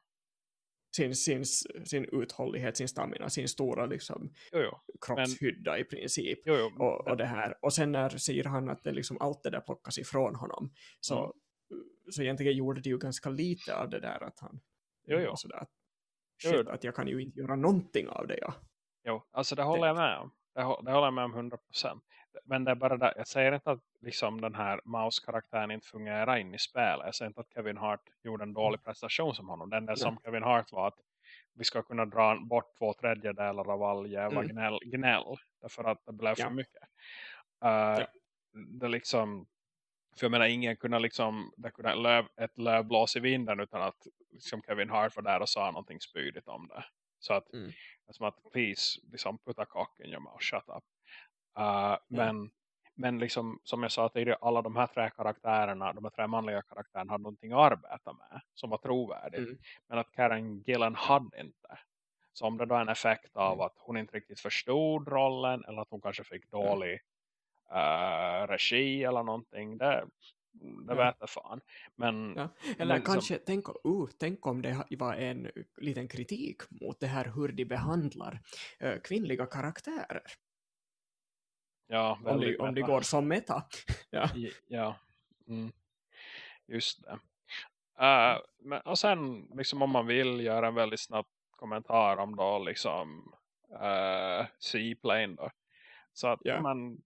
Sin, sin, sin uthållighet, sin stamina, sin stora liksom, jo, jo. kroppshydda i princip. jo, jo. och, och det här. Och sen när säger han att det liksom allt det där plockas ifrån honom så, Mm. så egentligen gjorde det ju ganska lite av det där att han Jo, jo. sådär, att, Jo, shit, att jag kan ju inte göra någonting av det ja. Jo, alltså det håller jag med om. Det, det håller jag med om 100%. Men det är bara det, jag säger inte att liksom den här Mouse-karaktären inte fungerar in i spelet. Jag säger inte att Kevin Hart gjorde en dålig prestation som honom. Den där som Kevin Hart var att vi ska kunna dra bort två tredjedelar av all jävla Mm. gnäll, gnäll. Därför att det blev för Ja. mycket. Uh, Ja. Det liksom, för jag menar ingen kunde liksom, det kunde löv, ett lövblås i vinden utan att liksom Kevin Hart var där och sa någonting spydigt om det. Så att Mm. som att please liksom putta cock in your mouth, shut up. Uh, men, men liksom som jag sa tidigare, alla de här tre karaktärerna, de här tre manliga karaktärerna hade någonting att arbeta med som var trovärdigt. Mm. Men att Karen Gillen hade inte. Så om det då är en effekt av Mm. att hon inte riktigt förstod rollen eller att hon kanske fick dålig eh, regi eller någonting, det, det Ja. vet jag fan. Men Ja. Eller Men som- kanske, tänk, uh, tänk om det var en liten kritik mot det här hur de behandlar eh, kvinnliga karaktärer. Ja, Om de, väldigt om de meta. går som meta. ja. Ja, mm. just det. Uh, men, och sen liksom om man vill göra en väldigt snabb kommentar om då liksom uh, Seaplane då. Så att Ja. man,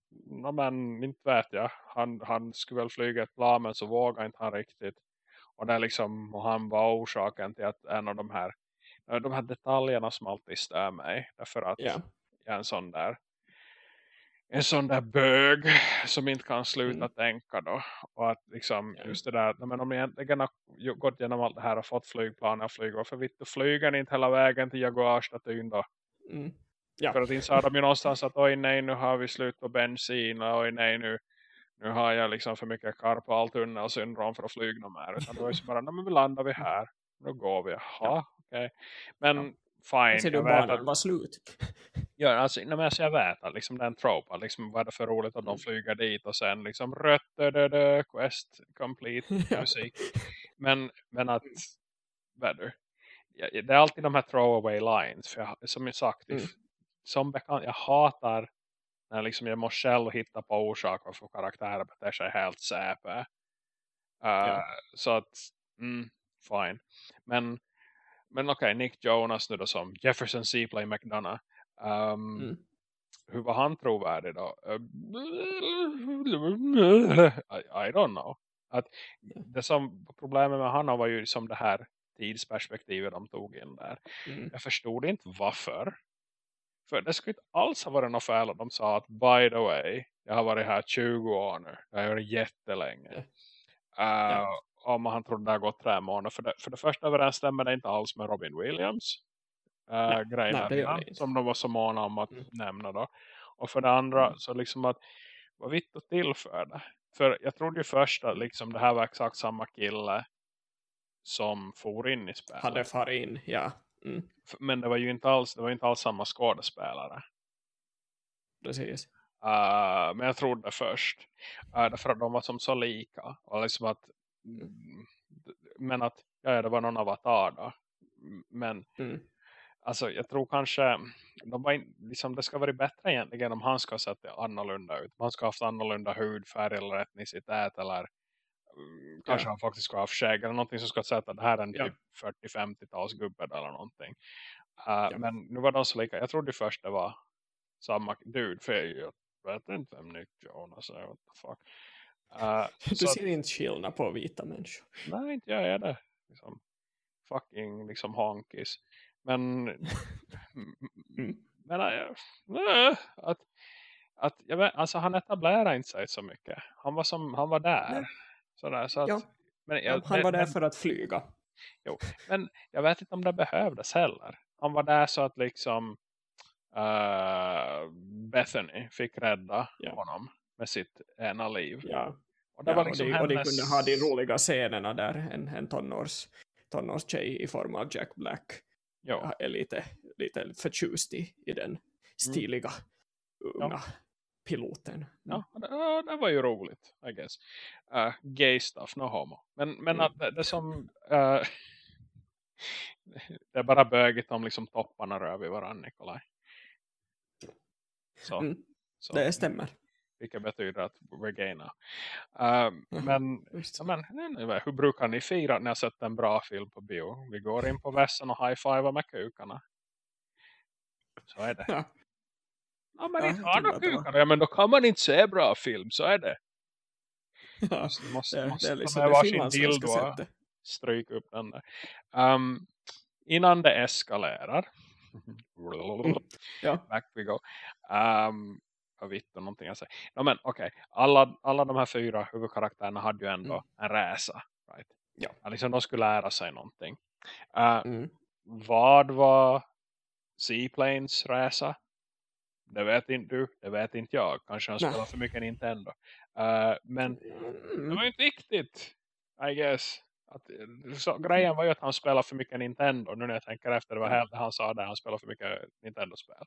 men inte vet jag. Han, han skulle väl flyga ett plan men så vågar inte han riktigt. Och det liksom, och han var orsaken till att en av de här eh, de här detaljerna som alltid stör mig. Därför att Ja. jag är en sån där en sån där bög som inte kan sluta Mm. tänka då. Och att liksom Ja. just det där, men om ni egentligen har gått igenom allt det här och fått flygplan och flyg, varför vitt du flyger ni inte hela vägen till Jaguar-statyn då? Mm. Ja. För att inte sa de ju någonstans att oj nej nu har vi slut på bensin och oj nej nu, nu har jag liksom för mycket karpaltunnelsyndrom för att flyga mer. Utan då är det bara, nej men vi landar vi här. Nu går vi, jaha okej. Men Ja. Fine. Ser du banan var slut? Ja, alltså, men alltså jag vet att liksom den trope, att liksom, vad är det för roligt att de Mm. flyger dit och sen liksom rött, dö, dö, dö, quest complete musik. Men, men att, vad är det? Är alltid de här throwaway lines, för jag, som jag sagt, Mm. som bekant, jag hatar när liksom jag måste själv hitta på orsaker för karaktärer beter sig helt säpe. Uh, Ja. Så att, mm, fine. Men, men okej, Nick Jonas nu då som Jefferson Seaplay McDonough. Um, Mm. hur var han trovärdig då? I, I don't know. Att det som problemet med han var ju som det här tidsperspektivet de tog in där. Mm. Jag förstod inte varför. För det skulle inte alls ha varit något fel om de sa att by the way, jag har varit här 20 år nu. Jag har varit jättelänge. Ja. Uh, Ja. Om han trodde det har gått tre månader. För det, för det första överensstämmer det inte alls med Robin Williams. Uh, Nej, grejerna nej, innan, som de var så måna om att Mm. nämna då. Och för det andra Mm. så liksom att vad vitt och tillförde. För jag trodde ju först att liksom det här var exakt samma kille som for in i spelet. Hade farit in, ja. Mm. Men det var ju inte alls, det var inte alls samma skådespelare. Precis. Uh, men jag trodde först. Uh, därför att de var som så lika. Och liksom att, men att ja, det var någon avatar då. Men Mm. alltså jag tror kanske de var in, liksom, det ska vara bättre egentligen om han ska ha sett annorlunda ut. Man ska ha haft annorlunda hudfärg eller etnicitet eller mm, kanske Ja. han faktiskt ska ha haft skägg eller någonting som ska säga att det här är en Ja. typ 40-50-tals gubbe eller någonting. Uh, Ja. Men nu var de så lika. Jag trodde först det var samma dude för jag vet inte vem Nick Jonas är. What the fuck. Uh, Du så, ser inte skillnad på vita människor. nej, inte jag är det. Liksom, fucking liksom honkis. Men Mm. men äh, att, att jag vet, alltså han etablerade inte sig så mycket. Han var som han var där. Nej. Sådär, så att, Ja. men, Ja, jag, han var men, där för att flyga. men jag vet inte om det behövdes heller. Han var där så att liksom uh, Bethany fick rädda Ja. honom med sitt ena liv. Ja. Och det ja, var liksom och, de, och de hennes... kunde ha de roliga scenerna där en, en tonårs, tonårstjej i form av Jack Black Jo. är lite, lite förtjust i, i den stiliga unga piloten. Ja, det, ja, det var ju roligt, I guess. Uh, gay stuff, no homo. Men, men Mm. att det, det som... Uh, det är bara bögigt om liksom topparna rör vid varandra, Nikolaj. Så, Mm, så, Det stämmer. Vilket betyder att men, Just ja, så. men nej, hur brukar ni fira när har sett en bra film på bio? Vi går in på vässen och high-fivar med kukarna. Så är det. Ja. Ja, men Ja, inte jag har några kukarna. Ja, men då kan man inte se bra film. Så är det. Ja, Måste, måste, det, måste det är liksom det varsin dildo stryk upp den där. Um, innan det eskalerar. Ja. Back we go. Um, vad vitt och någonting jag säger. No, men okej. Alla, alla de här fyra huvudkaraktärerna hade ju ändå Mm. en resa. Right? Ja. Ja, Liksom de skulle lära sig någonting. Uh, Mm. vad var Seaplanes resa? Det vet inte du, det vet inte jag. Kanske han spelar för mycket Nintendo. Uh, men det Mm. var ju inte viktigt. I guess. Att, så, grejen var ju att han spelar för mycket Nintendo. Nu när jag tänker efter, det var Ja. helt det han sa där. Han spelar för mycket Nintendo-spel.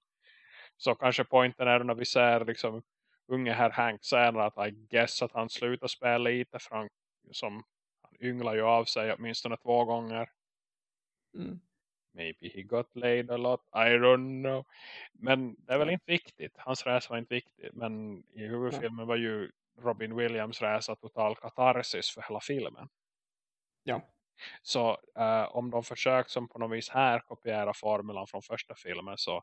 Så kanske pointen är när vi ser liksom unge herr Hank säger att I guess att han slutar spela lite. För han, som, han ynglar ju av sig åtminstone två gånger. Mm. Maybe he got laid a lot. I don't know. Men det är väl inte viktigt. Hans resa var inte viktigt. Men i huvudfilmen var ju Robin Williams resa total katarsis för hela filmen. Ja. Så eh, om de försöker som på något vis här kopiera formulan från första filmen så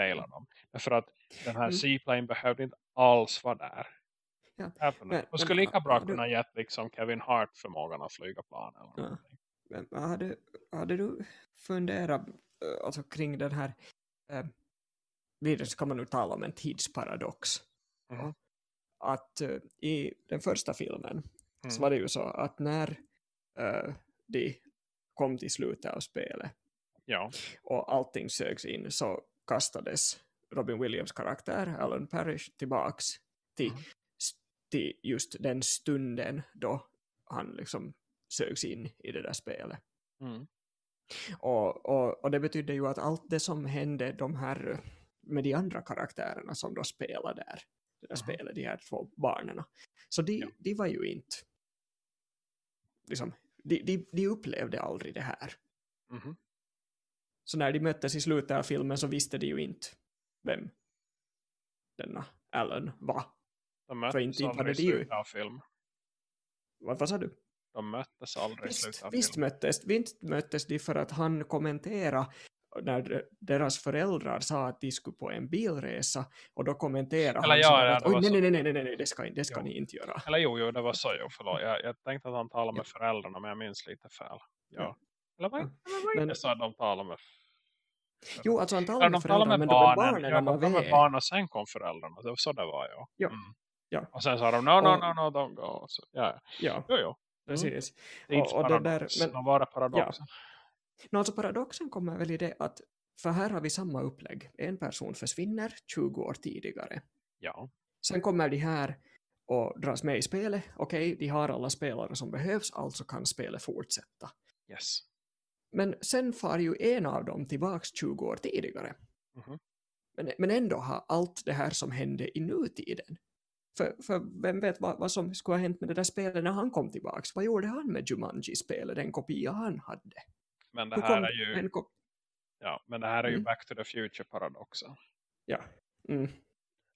failar de. Därför att den här Mm. Seaplane behövde inte alls vara där. Ja. Men- de skulle men, lika bra har du- kunna gett liksom Kevin Hart förmågan att flyga plan. Eller Ja. Men hade, hade du funderat eh, alltså, kring den här eh, vidare så kan man nu tala om en tidsparadox Mhm. att eh, i den första filmen så Mm. var det ju så att när eh, de kom till slutet av spelet Ja. och allting sögs in så kastades Robin Williams karaktär Alan Parrish tillbaks till, Mhm. till just den stunden då han liksom sögs in i det där spelet. Mm. Och, och, och det betydde ju att allt det som hände de här med de andra karaktärerna som då spelade där, det där Mhm. spelet, de här två barnen. Så de, Ja. de var ju inte liksom, de, de, de upplevde aldrig det här. Mhm. Så när de möttes i slutet av filmen så visste de ju inte vem denna Alan var. De För möttes inte- inte aldrig i slutet av film. Vad, vad sa du? De möttes aldrig i Visst, slutet av visst, film. möttes, visst möttes de för att han kommenterade när de- deras föräldrar sa att de skulle på en bilresa och då kommenterade Eller han ja, ja, att nej, nej, nej, nej, nej, nej, det ska, det ska Jo. ni inte göra. Eller jo, jo, det var så. Jo, förlåt. Jag, jag tänkte att han talade med föräldrarna, men jag minns lite fel. Ja. Ja. Eller Ja. eller var Men- inte så att de talade med... Jo, alltså han talade med de föräldrarna med men de med barnen. barnen Ja, de var de med barnen och sen kom föräldrarna. Det var så det var, ja. Ja. Mm. Ja. Och sen sa de, no, no, Och- no, no, don't go. Så, ja, Ja, jo, jo. precis. Mm. Och- och det där- men- Men... var det paradoxen? No, alltså paradoxen kommer väl i det att för här har vi samma upplägg. En person försvinner 20 år tidigare. Ja. Sen kommer de här och dras med i spelet. Okej, de har alla spelare som behövs, alltså kan spelet fortsätta. Yes. Men sen far ju en av dem tillbaks 20 år tidigare. Mhm. Men, men ändå har allt det här som hände i nutiden. För, för vem vet vad, vad som skulle ha hänt med det där spelet när han kom tillbaks? Vad gjorde han med Jumanji-spelet, den kopia han hade? Men det här är ju, ja, men det här är ju Mm. back to the future paradoxen. Ja. Mm.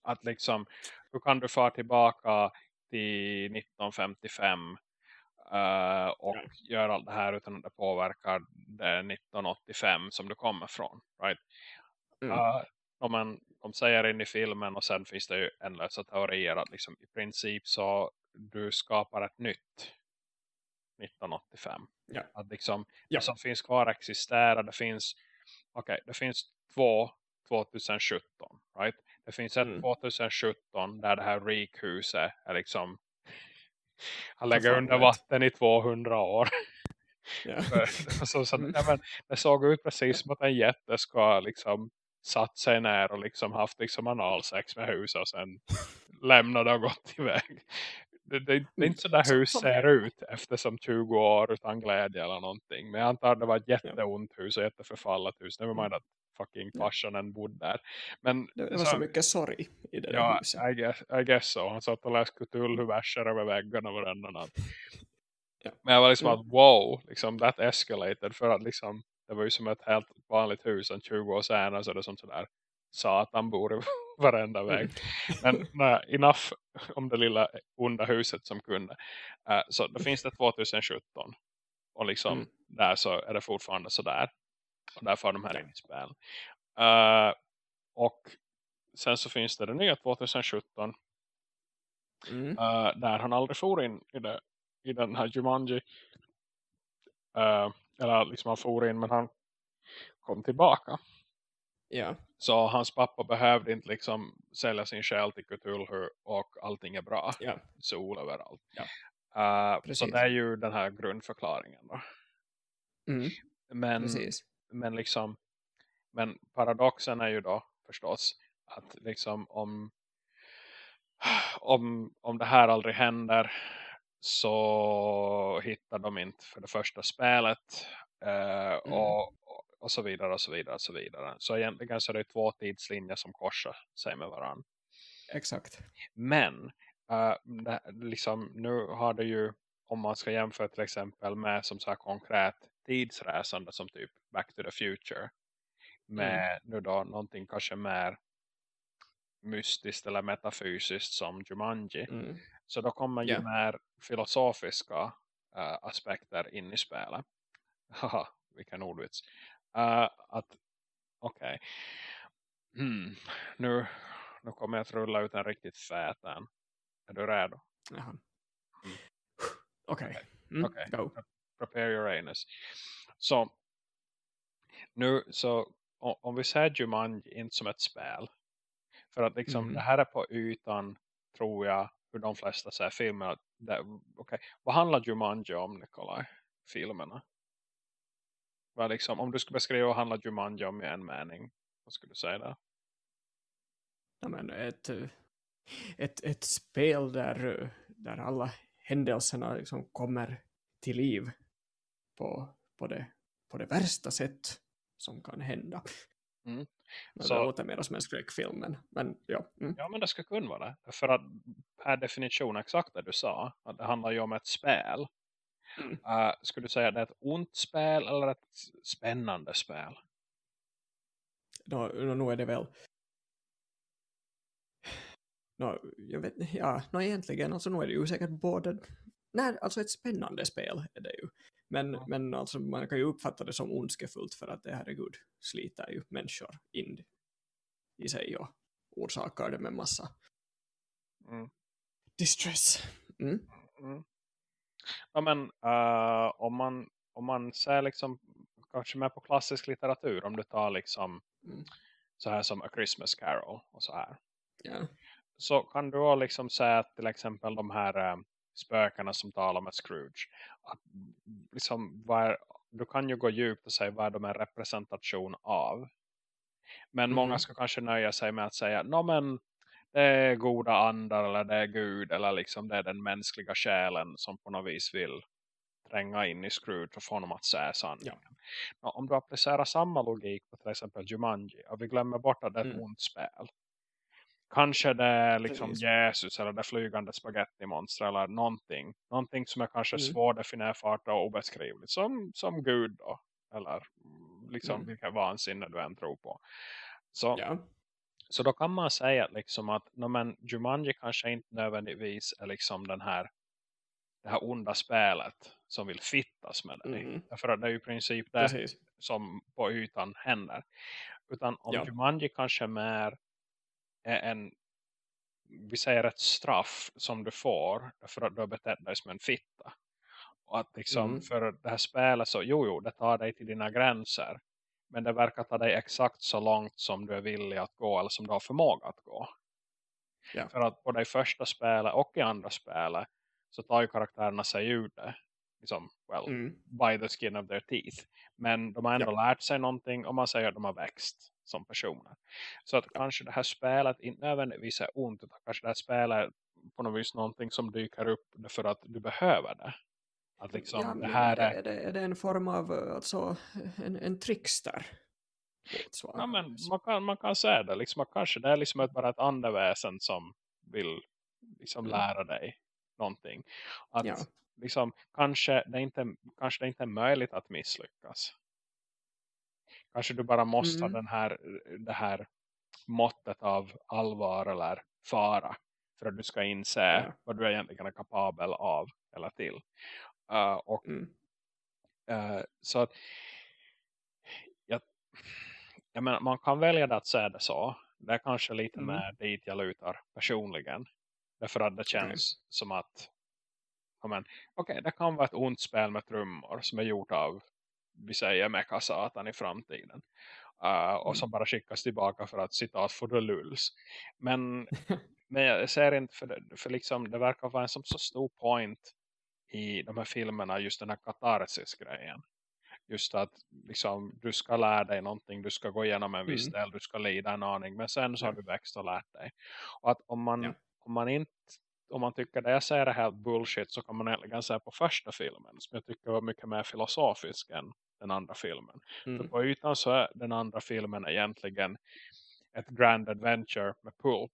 Att liksom, hur kan du fara tillbaka till 1955 eh, och Ja. göra allt det här utan att det påverkar det 1985 som du kommer från, right? Mm. Uh, om man, de säger in i filmen och sen finns det ju ändlösa teorier att liksom i princip så du skapar ett nytt 1985. Ja. Att liksom Ja. det som finns kvar existerar, det finns okej, det finns två 2017, right? Det finns ett Mm. 2017 där det här rikhuset är liksom han lägger under vatten i 200 år. Ja. så, så, Mm. ja, men, det såg ut precis som att en jätte ska liksom satt sig ner och liksom haft liksom analsex med huset och sen lämnade och gått iväg. Det, det, det är inte så där hus ser ut eftersom 20 år utan glädje eller någonting. Men jag antar att det var ett jätteont hus och jätteförfallet hus. Never mind att fucking farsan bodde där. Men Det, var så- så mycket sorg i det Ja, huset. I guess, I guess so. Han satt och läste Cthulhu-verser över väggarna varenda natt. Ja. Men jag var liksom Mm. att wow, liksom that escalated. För att liksom, det var ju som ett helt vanligt hus. En 20 år senare så det som sådär satan bor i varenda väg. Mm. Men nej, enough om det lilla onda huset som kunde. Eh, så då finns det 2017. Och liksom Mm. där så är det fortfarande sådär. Och därför har de här Ja. in i spel. Eh, och sen så finns det det nya 2017 Mm. Uh, där han aldrig for in i, det, i den här Jumanji. Uh, eller liksom han for in men han kom tillbaka. Ja. Så hans pappa behövde inte liksom sälja sin själ till Cthulhu och allting är bra. Ja. Sol överallt. Ja. Uh, så det är ju den här grundförklaringen då. Mm. Men, Precis. Men liksom men paradoxen är ju då förstås att liksom om om, om det här aldrig händer så hittar de inte för det första spelet eh, och, och, och så vidare och så vidare och så vidare. Så egentligen så är det två tidslinjer som korsar sig med varandra. Exakt. Men eh, det, liksom, nu har det ju om man ska jämföra till exempel med som så här konkret tidsresande som typ Back to the Future med nu då någonting kanske mer mystiskt eller metafysiskt som Jumanji. Mm. Så då kommer ju Ja. mer filosofiska eh, aspekter in i spelet. Haha, vilken ordvits. Uh, att, okej. Hmm, nu, nu kommer jag att rulla ut en riktigt fet en. Är du redo? Jaha. Mm. Okej. Mm. Okej. Go. Prepare your anus. Så, nu så om vi ser Jumanji inte som ett spel. För att liksom Mm. det här är på ytan tror jag hur de flesta säger filmer. Okay. Vad handlar Jumanji om Nikolaj? Filmerna? Vad liksom, om du skulle beskriva vad handlar Jumanji om i en mening. Vad skulle du säga där? Ja, men ett, ett, ett spel där, där alla händelserna liksom kommer till liv på, på, det, på det värsta sätt som kan hända. Mm. Men Så- Det låter mer som en skräckfilm, men, men ja. Mm. Ja men det ska kunna vara det. För att per definition exakt det du sa. Att det handlar ju om ett spel. Mm. Uh, skulle du säga att det är ett ont spel eller ett spännande spel? Nå, nå, nu är det väl nå, jag vet inte, ja, nå, egentligen alltså nu är det ju säkert både nej, alltså ett spännande spel är det ju men, Ja. men alltså man kan ju uppfatta det som ondskefullt för att det herregud sliter ju människor in i sig och orsakar det med massa Mm. distress mm. Mm. Ja men uh, om, man, om man ser liksom kanske mer på klassisk litteratur. Om du tar liksom Mm. så här som A Christmas Carol och så här. ja. så kan du liksom säga att till exempel de här um, spökena som talar med Scrooge. Liksom, vad är, du kan ju gå djupt och säga vad de är en representation av. Men Mhm. många ska kanske nöja sig med att säga no, men det är goda andar eller det är Gud eller liksom det är den mänskliga själen som på något vis vill tränga in i Scrooge och få honom att säga sanningen. Ja, om du applicerar samma logik på till exempel Jumanji och vi glömmer bort att det är ett Mm. ont spel. Kanske det är liksom Precis. Jesus eller det flygande spagettimonster eller någonting. Någonting som är kanske Mm. svårdefinierbart och obeskrivligt. Som, som Gud då. Eller mm, liksom Mm. vilka vansinne du än tror på. Så, ja. så då kan man säga liksom att no, men Jumanji kanske inte nödvändigtvis är liksom den här det här onda spelet som vill fittas med dig. Mhm. Därför att det är ju i princip det precis som på ytan händer. Utan om Ja. Jumanji kanske mer är en vi säger ett straff som du får för att du har betett dig som en fitta. Och att liksom Mm. för det här spelet så, jo jo, det tar dig till dina gränser. Men det verkar ta dig exakt så långt som du är villig att gå eller som du har förmåga att gå. Ja. För att både i första spelet och i andra spelet så tar ju karaktärerna sig ur det. Liksom, well, mm. by the skin of their teeth. Men de har ändå lärt sig någonting och man säger att de har växt som personer. Så att kanske det här spelet inte nödvändigtvis är ont utan kanske det här spelet är på något vis någonting som dyker upp för att du behöver det. Att liksom ja, det här är, är... det, är, det, är en form av eh, alltså, en, en trickster? Ja, men man, kan, man kan säga det. Liksom, kanske det är liksom ett, bara ett andeväsen som vill liksom Mm. lära dig någonting. Att Ja. liksom, kanske, det inte, kanske det inte är möjligt att misslyckas. Kanske du bara måste Mm. ha den här, det här måttet av allvar eller fara för att du ska inse Ja. vad du egentligen är kapabel av eller till. Uh, och Mm. uh, så att jag, jag menar, man kan välja det att säga det så. Det är kanske lite Mm. mer dit jag lutar personligen. Därför att det känns som att men, okej, det kan vara ett ont spel med trummor som är gjort av vi säger Mecha Satan i framtiden. Uh, och Mm. som bara skickas tillbaka för att citat för the lulls. Men, men jag ser inte för, det, för liksom, det verkar vara en som så stor point i de här filmerna just den här katarsis-grejen. Just att liksom, du ska lära dig någonting, du ska gå igenom en viss Mm. del, du ska lida en aning. Men sen så har du växt och lärt dig. Och att om man, Ja. om man inte om man tycker det jag säger är helt bullshit så kan man egentligen säga på första filmen som jag tycker var mycket mer filosofisk än den andra filmen. För Mm. på ytan så är den andra filmen egentligen ett grand adventure med pulp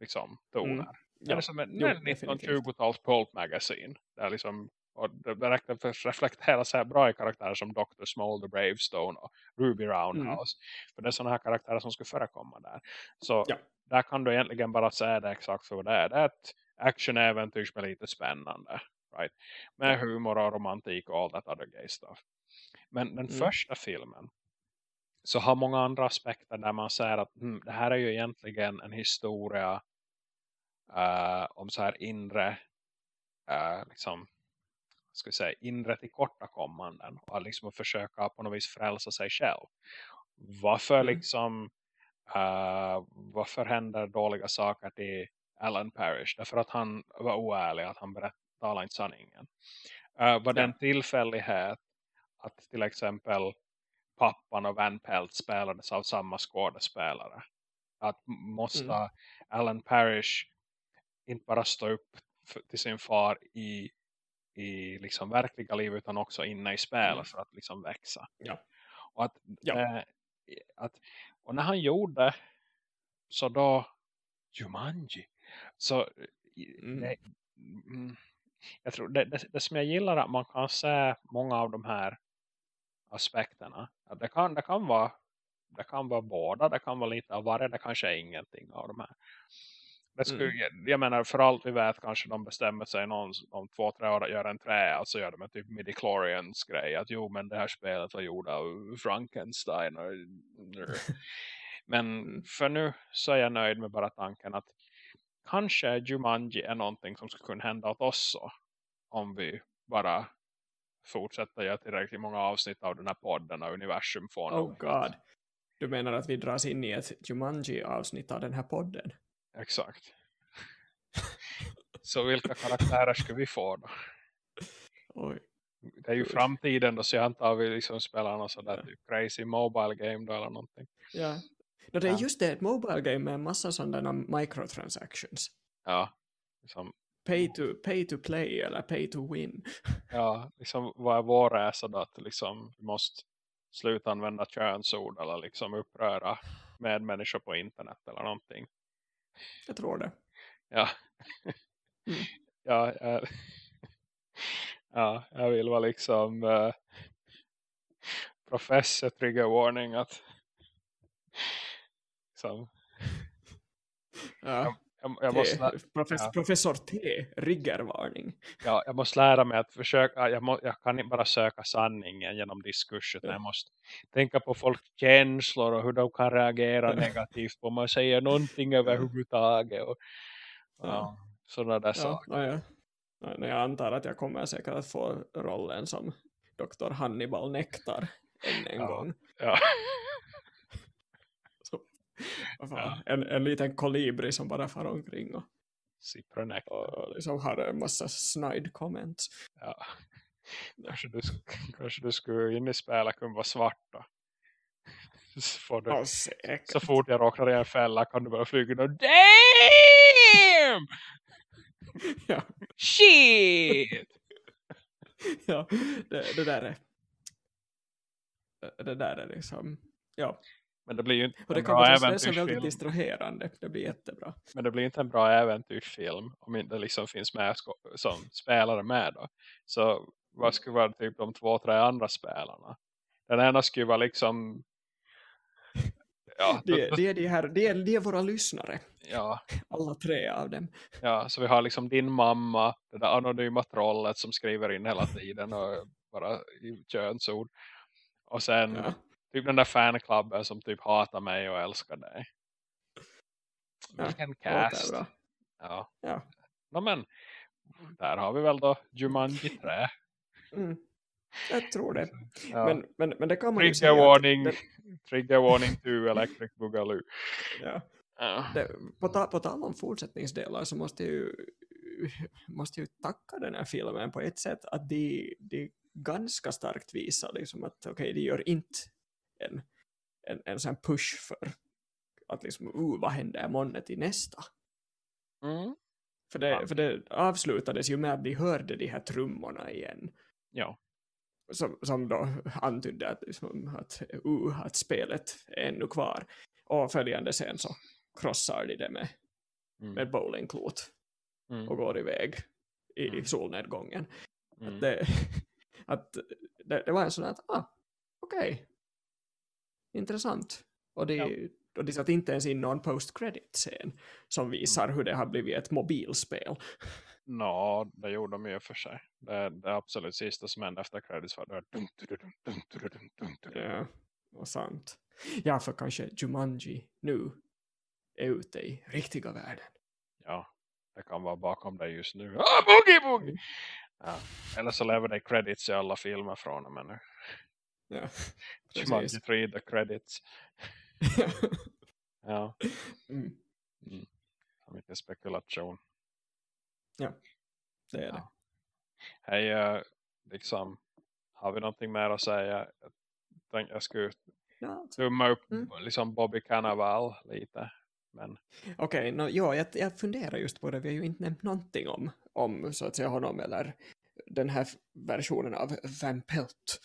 liksom toner. Mm. Det är Ja. som en Jo, en definitivt. 1920-tals pulp magasin. Där liksom och det räknar för att reflektera så här bra i karaktärer som Dr. Smolder, Bravestone och Ruby Roundhouse. För det är sådana här karaktärer som skulle förekomma där. Så Mm. Ja. där kan du egentligen bara säga det exakt för vad det är. Det är ett actionäventyr som är lite spännande. Right? Med humor och romantik och all that other gay stuff. Men den Mm. första filmen så har många andra aspekter där man säger att hmm, det här är ju egentligen en historia eh, om så här inre eh, liksom ska vi säga, inre tillkortakommanden och liksom att försöka på något vis frälsa sig själv. Varför Mm. liksom uh, varför händer dåliga saker till Alan Parrish? Därför att han var oärlig, att han berättade inte sanningen. Uh, var det Ja. en tillfällighet att till exempel pappan och Van Pelt spelades av samma skådespelare? Att måste Mm. Alan Parrish inte bara stå upp för, till sin far i, i liksom verkliga liv utan också inne i spelet Mm. för att liksom växa. Ja. Och, att, Ja. eh, att, och när han gjorde så då Jumanji så Mm. det, mm, jag tror det, det, det som jag gillar att man kan se många av de här aspekterna. Att det, kan, det kan vara det kan vara båda, det kan vara lite av varje, det kanske är ingenting av de här. Det skulle, Mm. jag, menar, för allt vi vet kanske de bestämmer sig någon, om två, tre år att göra en trä och så gör de en typ midichlorians grej. Att jo, men det här spelet var gjort av Frankenstein. Och, men för nu så är jag nöjd med bara tanken att kanske Jumanji är någonting som skulle kunna hända åt oss så, om vi bara fortsätter göra tillräckligt många avsnitt av den här podden och universum får Oh något. god. Du menar att vi dras in i ett Jumanji-avsnitt av den här podden? Exakt. Så vilka karaktärer ska vi få då? Oj. Det är ju framtiden då så jag antar vi liksom spelar någon sån där Ja. typ crazy mobile game då eller någonting. Ja. No, det är Ja. just det, ett mobile game med en massa sådana microtransactions. Ja, liksom, Pay to, pay to play eller pay to win. ja, liksom vad är vår resa då att liksom vi måste sluta använda könsord eller liksom uppröra med människor på internet eller någonting. Jag tror det. Ja. Mm. Ja, jag, ja, jag vill vara liksom uh, professor trigger warning att liksom, Ja. Jag, jag, måste, lä- T- profess, ja. Professor T, riggervarning. ja, jag måste lära mig att försöka, jag, må, jag kan inte bara söka sanningen genom diskurs utan Ja. jag måste tänka på folks känslor och hur de kan reagera Ja. negativt på om man säger någonting överhuvudtaget och ja, Ja. sådana där Ja, saker. ja, ja. Jag antar att jag kommer säkert att få rollen som Dr. Hannibal Nektar än en Ja. gång. Ja. Ja. en, en liten kolibri som bara far omkring och, Sipranek. och liksom har en massa snide comments. Ja. Kanske du, sk- kanske du skulle in i spelet kunna vara svart då. Så, får du, säkert. så fort jag råkar i en fälla kan du bara flyga och Damn! Ja, Shit! ja det, det där är det där är liksom ja, Men det blir ju inte och det en bra vara det är väldigt äventyrsfilm. distraherande. Det blir jättebra. Men det blir inte en bra äventyrsfilm om inte liksom finns med som spelare med då. Så vad skulle vara typ de två, tre andra spelarna? Den ena skulle vara liksom ja, Det, det, är de här, det, är, det är våra lyssnare, ja, alla tre av dem. Ja, så vi har liksom din mamma, det där anonyma trollet som skriver in hela tiden och bara i könsord. Och sen Ja. Typ den där fanklubben som typ hatar mig och älskar dig. Ja, Vilken Låter cast. bra. Ja. Ja. No, men där har vi väl då Jumanji 3. Mm. Jag tror det. Ja. Men, men, men det kan man ju Trigger säga. att warning, Det, trigger warning 2 Electric Boogaloo. ja, Ja. det, på, ta, på tal om fortsättningsdelar så måste ju, måste ju tacka den här filmen på ett sätt att de, de ganska starkt visar liksom att okej, de gör inte en, en, en sån här push för att liksom, uh, vad händer månne till nästa? Mm. För det, för det avslutades ju med att de hörde de här trummorna igen. Ja. som, som då antydde att, liksom, att, uh, att spelet är ännu kvar. Och följande sen så krossar de det med, Mm. med bowlingklot Mm. och går iväg i Mm. solnedgången. Mm. Att, det, att det, det var en sån att, ah, okej, intressant. Och de, Ja. och de satt inte ens in någon post-credit-scen som visar hur det har blivit ett mobilspel. Nå, det gjorde de ju för sig. Det, det absolut sista som hände efter credits var det dun, dun, dun. Ja, och sant. Ja, för kanske Jumanji nu är ute i riktiga världen. Ja, det kan vara bakom dig just nu. Ah, boogie, boogie! Mm. Ja. Eller så lever det credits i alla filmer från och med nu. Ja, precis. 3, the credits. Ja. Mm. Mm. Mycket spekulation. Det är det. Ja. Hej, eh, liksom, har vi någonting mer att säga? Jag tänkte jag skulle Ja, tumma upp Mm. liksom Bobby Cannavale lite. Men Okej, no, ja, jag, jag funderar just på det. Vi har ju inte nämnt någonting om, om så att säga honom eller den här versionen av Van Pelt.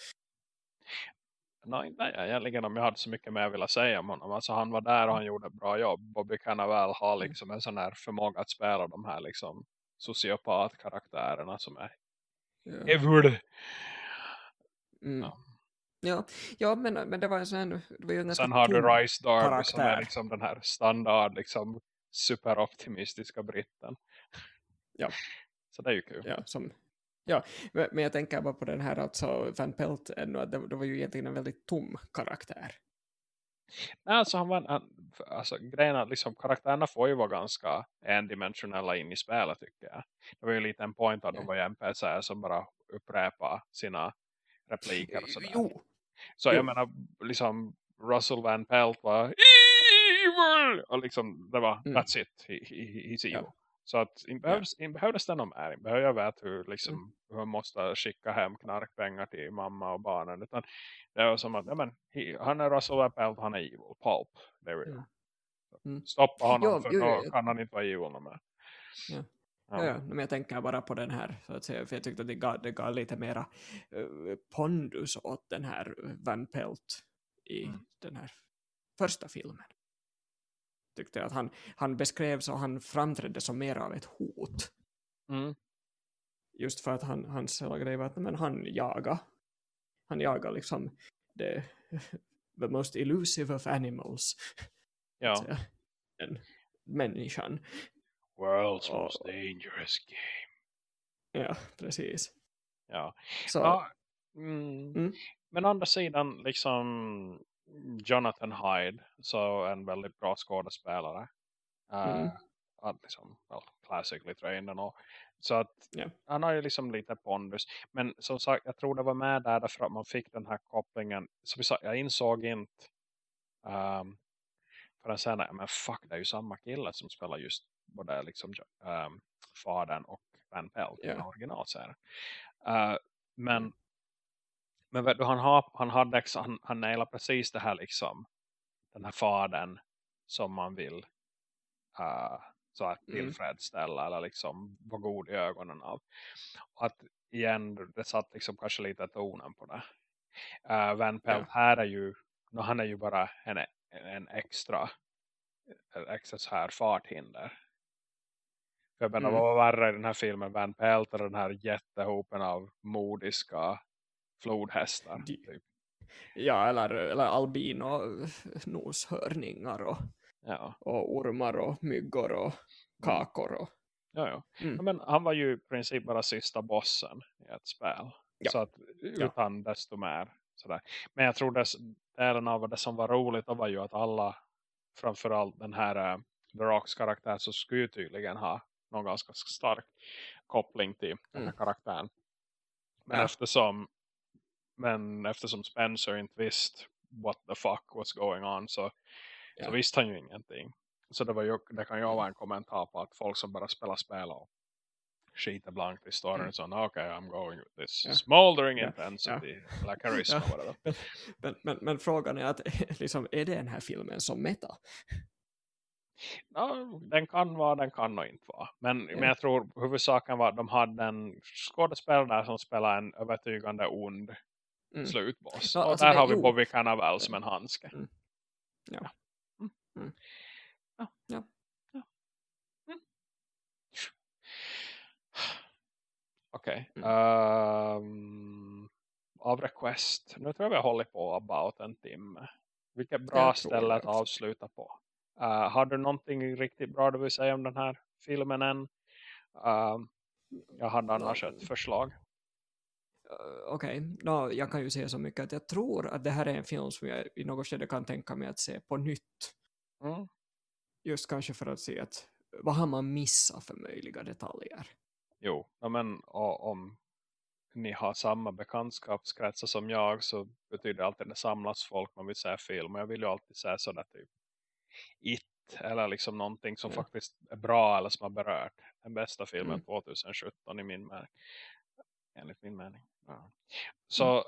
Nej, inte egentligen om jag hade så mycket mer jag ville säga om honom. Alltså han var där och han gjorde ett bra jobb. Bobby Cannavale har Mm. liksom en sån här förmåga att spela de här liksom sociopat-karaktärerna som är Ja, evil. mm. Ja. ja, ja men, men det var en sån det var ju Sen har du Rice Darby som är karaktär. liksom den här standard liksom superoptimistiska britten. Ja. Så det är ju kul. Ja, som, ja men, jag tänker bara på den här alltså Van Pelt ännu, att det, det var ju egentligen en väldigt tom karaktär. Alltså, han var, han, alltså grejen att liksom, karaktärerna får ju vara ganska endimensionella in i spelet tycker jag. Det var ju lite en point att de var ju NPCer som bara upprepar sina repliker och sådär. Jo, Så jo. jag menar, liksom Russell Van Pelt var evil! Och liksom, det var, Mm. that's it, he, he, he's evil. Ja. Så att behövdes, inte behövdes det någon mer. Inte behöver jag veta hur, liksom, Mm. hur man måste skicka hem knarkpengar till mamma och barnen. Utan det var som att, ja, men, he, han är Russell Van Pelt, han är evil. Pulp. There we go. Mm. Stoppa honom Jo, för jo, då jo. kan han inte vara evil. Ja. Ja. Ja, ja, men jag tänker bara på den här, så att säga, för jag tyckte att det gav, det gav lite mera eh, pondus åt den här Van Pelt i Mm. den här första filmen. Tyckte jag att han, han beskrevs och han framträdde som mer av ett hot. Mm. Just för att han, hans hela grej var att men han jagar. Han jagar liksom the, the most elusive of animals. Ja. Den människan. World's Och- most dangerous game. Ja, precis. Ja. Så, Ja, mm. Mm. Men å andra sidan liksom Jonathan Hyde så en väldigt bra skådespelare. Uh, Mm. att liksom, well, classically trained all. Så att Ja. han har ju liksom lite pondus. Men som sagt, jag tror det var med där därför att man fick den här kopplingen. Som vi sa, jag insåg inte um, förrän sen, men fuck, det är ju samma kille som spelar just både liksom um, fadern och Van Pelt i Ja. den originalserien. Uh, men men vet du, han, har, han, hade, han, han nailar precis det här liksom. Den här fadern som man vill uh, så att Mm. tillfredsställa eller liksom vara god i ögonen av. Och att igen, det satt liksom kanske lite tonen på det. Uh, Van Pelt här är ju, no, han är ju bara en, en extra extra så här farthinder. För jag menar, Mm. vad var värre i den här filmen? Van Pelt och den här jättehopen av modiska flodhästar. Typ. Ja, eller, eller albino noshörningar och, Ja, och ormar och myggor och kakor. Och, ja, ja. Mm. Ja, Men han var ju i princip bara sista bossen i ett spel. Ja. Så att utan desto mer. Sådär. Men jag tror dess, delen av det som var roligt var ju att alla, framförallt den här uh, The Rocks karaktär så skulle tydligen ha någon ganska stark koppling till den här Mm. karaktären. Men eftersom men eftersom Spencer inte visste what the fuck was going on så, Ja. så visste han ju ingenting. Så det, var ju, det kan ju vara en kommentar på att folk som bara spelar spel och skiter blankt i storyn Mm. så okej okay, I'm going with this Ja. smoldering Ja. intensity eller charisma Ja. men, men, men, men frågan är att liksom, är det den här filmen som meta? Ja, den kan vara, den kan nog inte vara. Men, Ja. men jag tror huvudsaken var att de hade en skådespelare där som spelar en övertygande ond Mm. slutboss. Ja, och alltså där har vi jo. Bobby Cannavale som en handske. Mm. Ja. Mm. Mm. Ja. Ja. Mm. Okej. Mm. Ehm, av request. Nu tror jag vi har hållit på about en timme. Vilket bra ställe att avsluta på. Eh, har du någonting riktigt bra du vill säga om den här filmen än? Ehm, jag hade annars ett förslag. Uh, Okej, nå, jag kan ju säga så mycket att jag tror att det här är en film som jag i något skede kan tänka mig att se på nytt. Mm. Just kanske för att se att vad har man missat för möjliga detaljer. Jo, ja, men om ni har samma bekantskapskretsar som jag så betyder det alltid att det samlas folk man vill säga film. Och jag vill ju alltid säga sådär typ It eller liksom någonting som Ja. faktiskt är bra eller som har berört den bästa filmen Mm. 2017 i min mening. Enligt min mening. Ja. Så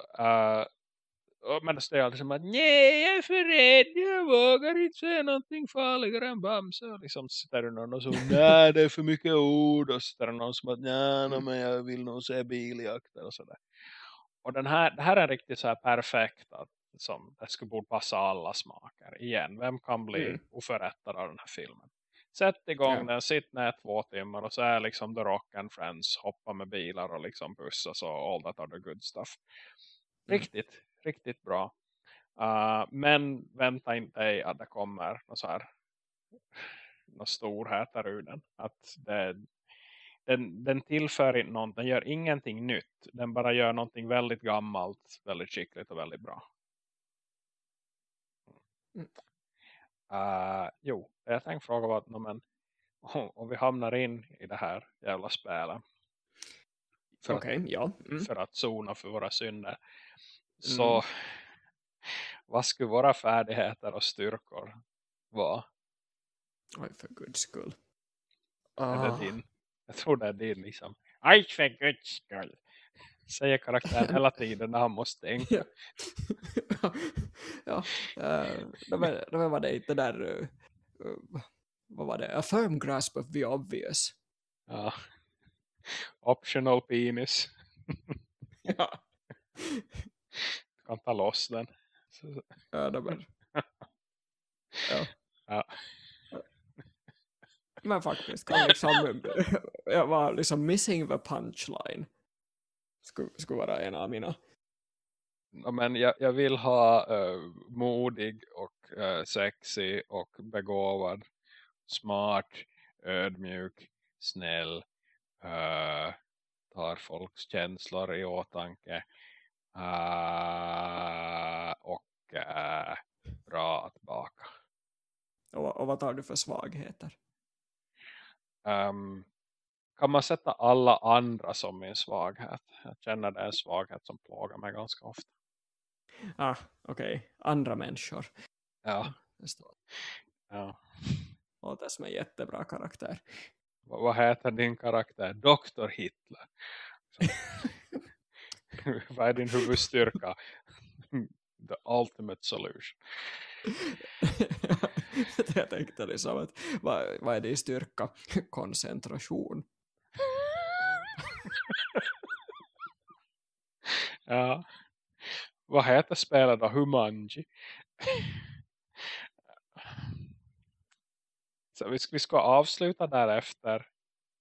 och- men det står alltid som att nej jag är för rädd, jag vågar inte säga någonting farligare än Bamse. Och liksom sitter det någon och så nej det är för mycket ord och sitter det någon som att nej Mm. men jag vill nog se biljakter och sådär. Och den här, det här är riktigt så här perfekt att som det skulle borde passa alla smaker. Igen, vem kan bli Mm. oförrättad av den här filmen? Sätt igång Ja. den, sitt ner två timmar och så är liksom The Rock and Friends hoppa med bilar och liksom bussas och all that other good stuff. Mm. Riktigt, riktigt bra. Uh, men vänta inte dig att det kommer något så här något storheter ur den. Att det, den, den tillför inte något, den gör ingenting nytt. Den bara gör någonting väldigt gammalt, väldigt skickligt och väldigt bra. Mm. Uh, jo, det jag tänkte fråga var att men, om, om vi hamnar in i det här jävla spelet för, Okej, ja. Mm. att, för att zona för våra synder så vad skulle våra färdigheter och styrkor vara? Oj, för guds skull. Är Ah. det din? Jag tror det är din liksom. Aj för guds skull. Säger karaktären hela tiden när han måste tänka. Ja. ja. Uh, då, var- då var det inte där... Uh, uh, vad var det? A firm grasp of the obvious. Ja. Optional penis. Ja. Du kan ta loss den. Ja, det var... Ja. Ja. Men faktiskt kan liksom... Jag var liksom missing the punchline. Skulle, skulle vara en av mina. Ja, men jag, jag vill ha eh, modig och uh, sexy och begåvad. Smart, ödmjuk, snäll. eh, tar folks känslor i åtanke. eh, och eh, bra att baka. Och, och vad tar du för svagheter? Ehm, kan man sätta alla andra som min svaghet? Jag känner det är en svaghet som plågar mig ganska ofta. Ah, okej. Andra människor. Ja, Det står. ja. Låter som en jättebra karaktär. Vad, vad heter din karaktär? Dr. Hitler. Vad är din huvudstyrka? The ultimate solution. jag tänkte liksom att vad, vad är din styrka? Koncentration. Ja. Vad heter spelet då? Humanji. Så vi, ska, vi ska avsluta därefter.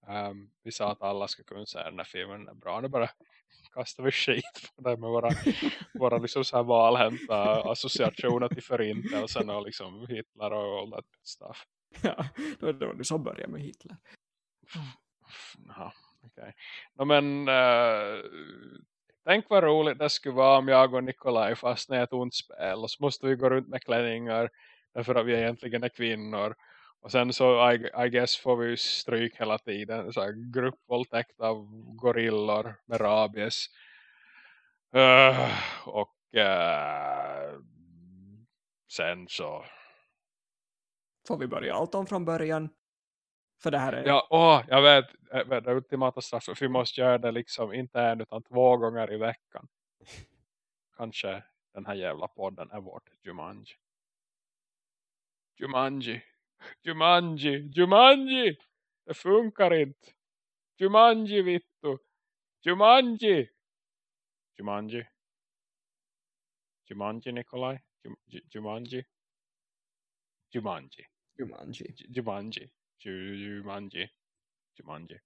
Um, vi sa att alla ska kunna säga den här filmen är bra. Nu bara kastar vi skit på det med våra, våra liksom så här valhänta associationer till förintelsen och liksom Hitler och all that stuff. Ja, det var då du så började med Hitler. Ja, okej. No, men eh, tänk vad roligt det skulle vara om jag och Nikolaj fastnar i ett ont spel och så måste vi gå runt med klänningar därför att vi egentligen är kvinnor. Och sen så I, I guess får vi stryk hela tiden. Så här, gruppvåldtäkt av gorillor med rabies. Eh, och eh, sen så Får vi börja allt om från början? För det här är... Ja, åh, jag vet, jag vet det ultimata straffet. Vi måste göra det liksom inte en utan två gånger i veckan. Kanske den här jävla podden är vårt Jumanji. Jumanji. Jumanji. Jumanji. Det funkar inte. Jumanji, Vittu. Jumanji. Jumanji. Jumanji, Nikolaj. Jum- Ju- Jumanji. Jumanji. Jumanji. Jumanji. Ju- Jumanji. Jumanji.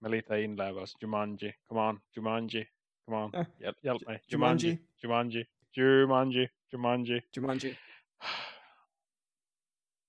Med lite inlevelse. Jumanji. Come on. Jumanji. Come on. Äh. Hjälp, mig. Jumanji. Jumanji. Jumanji. Jumanji. Jumanji.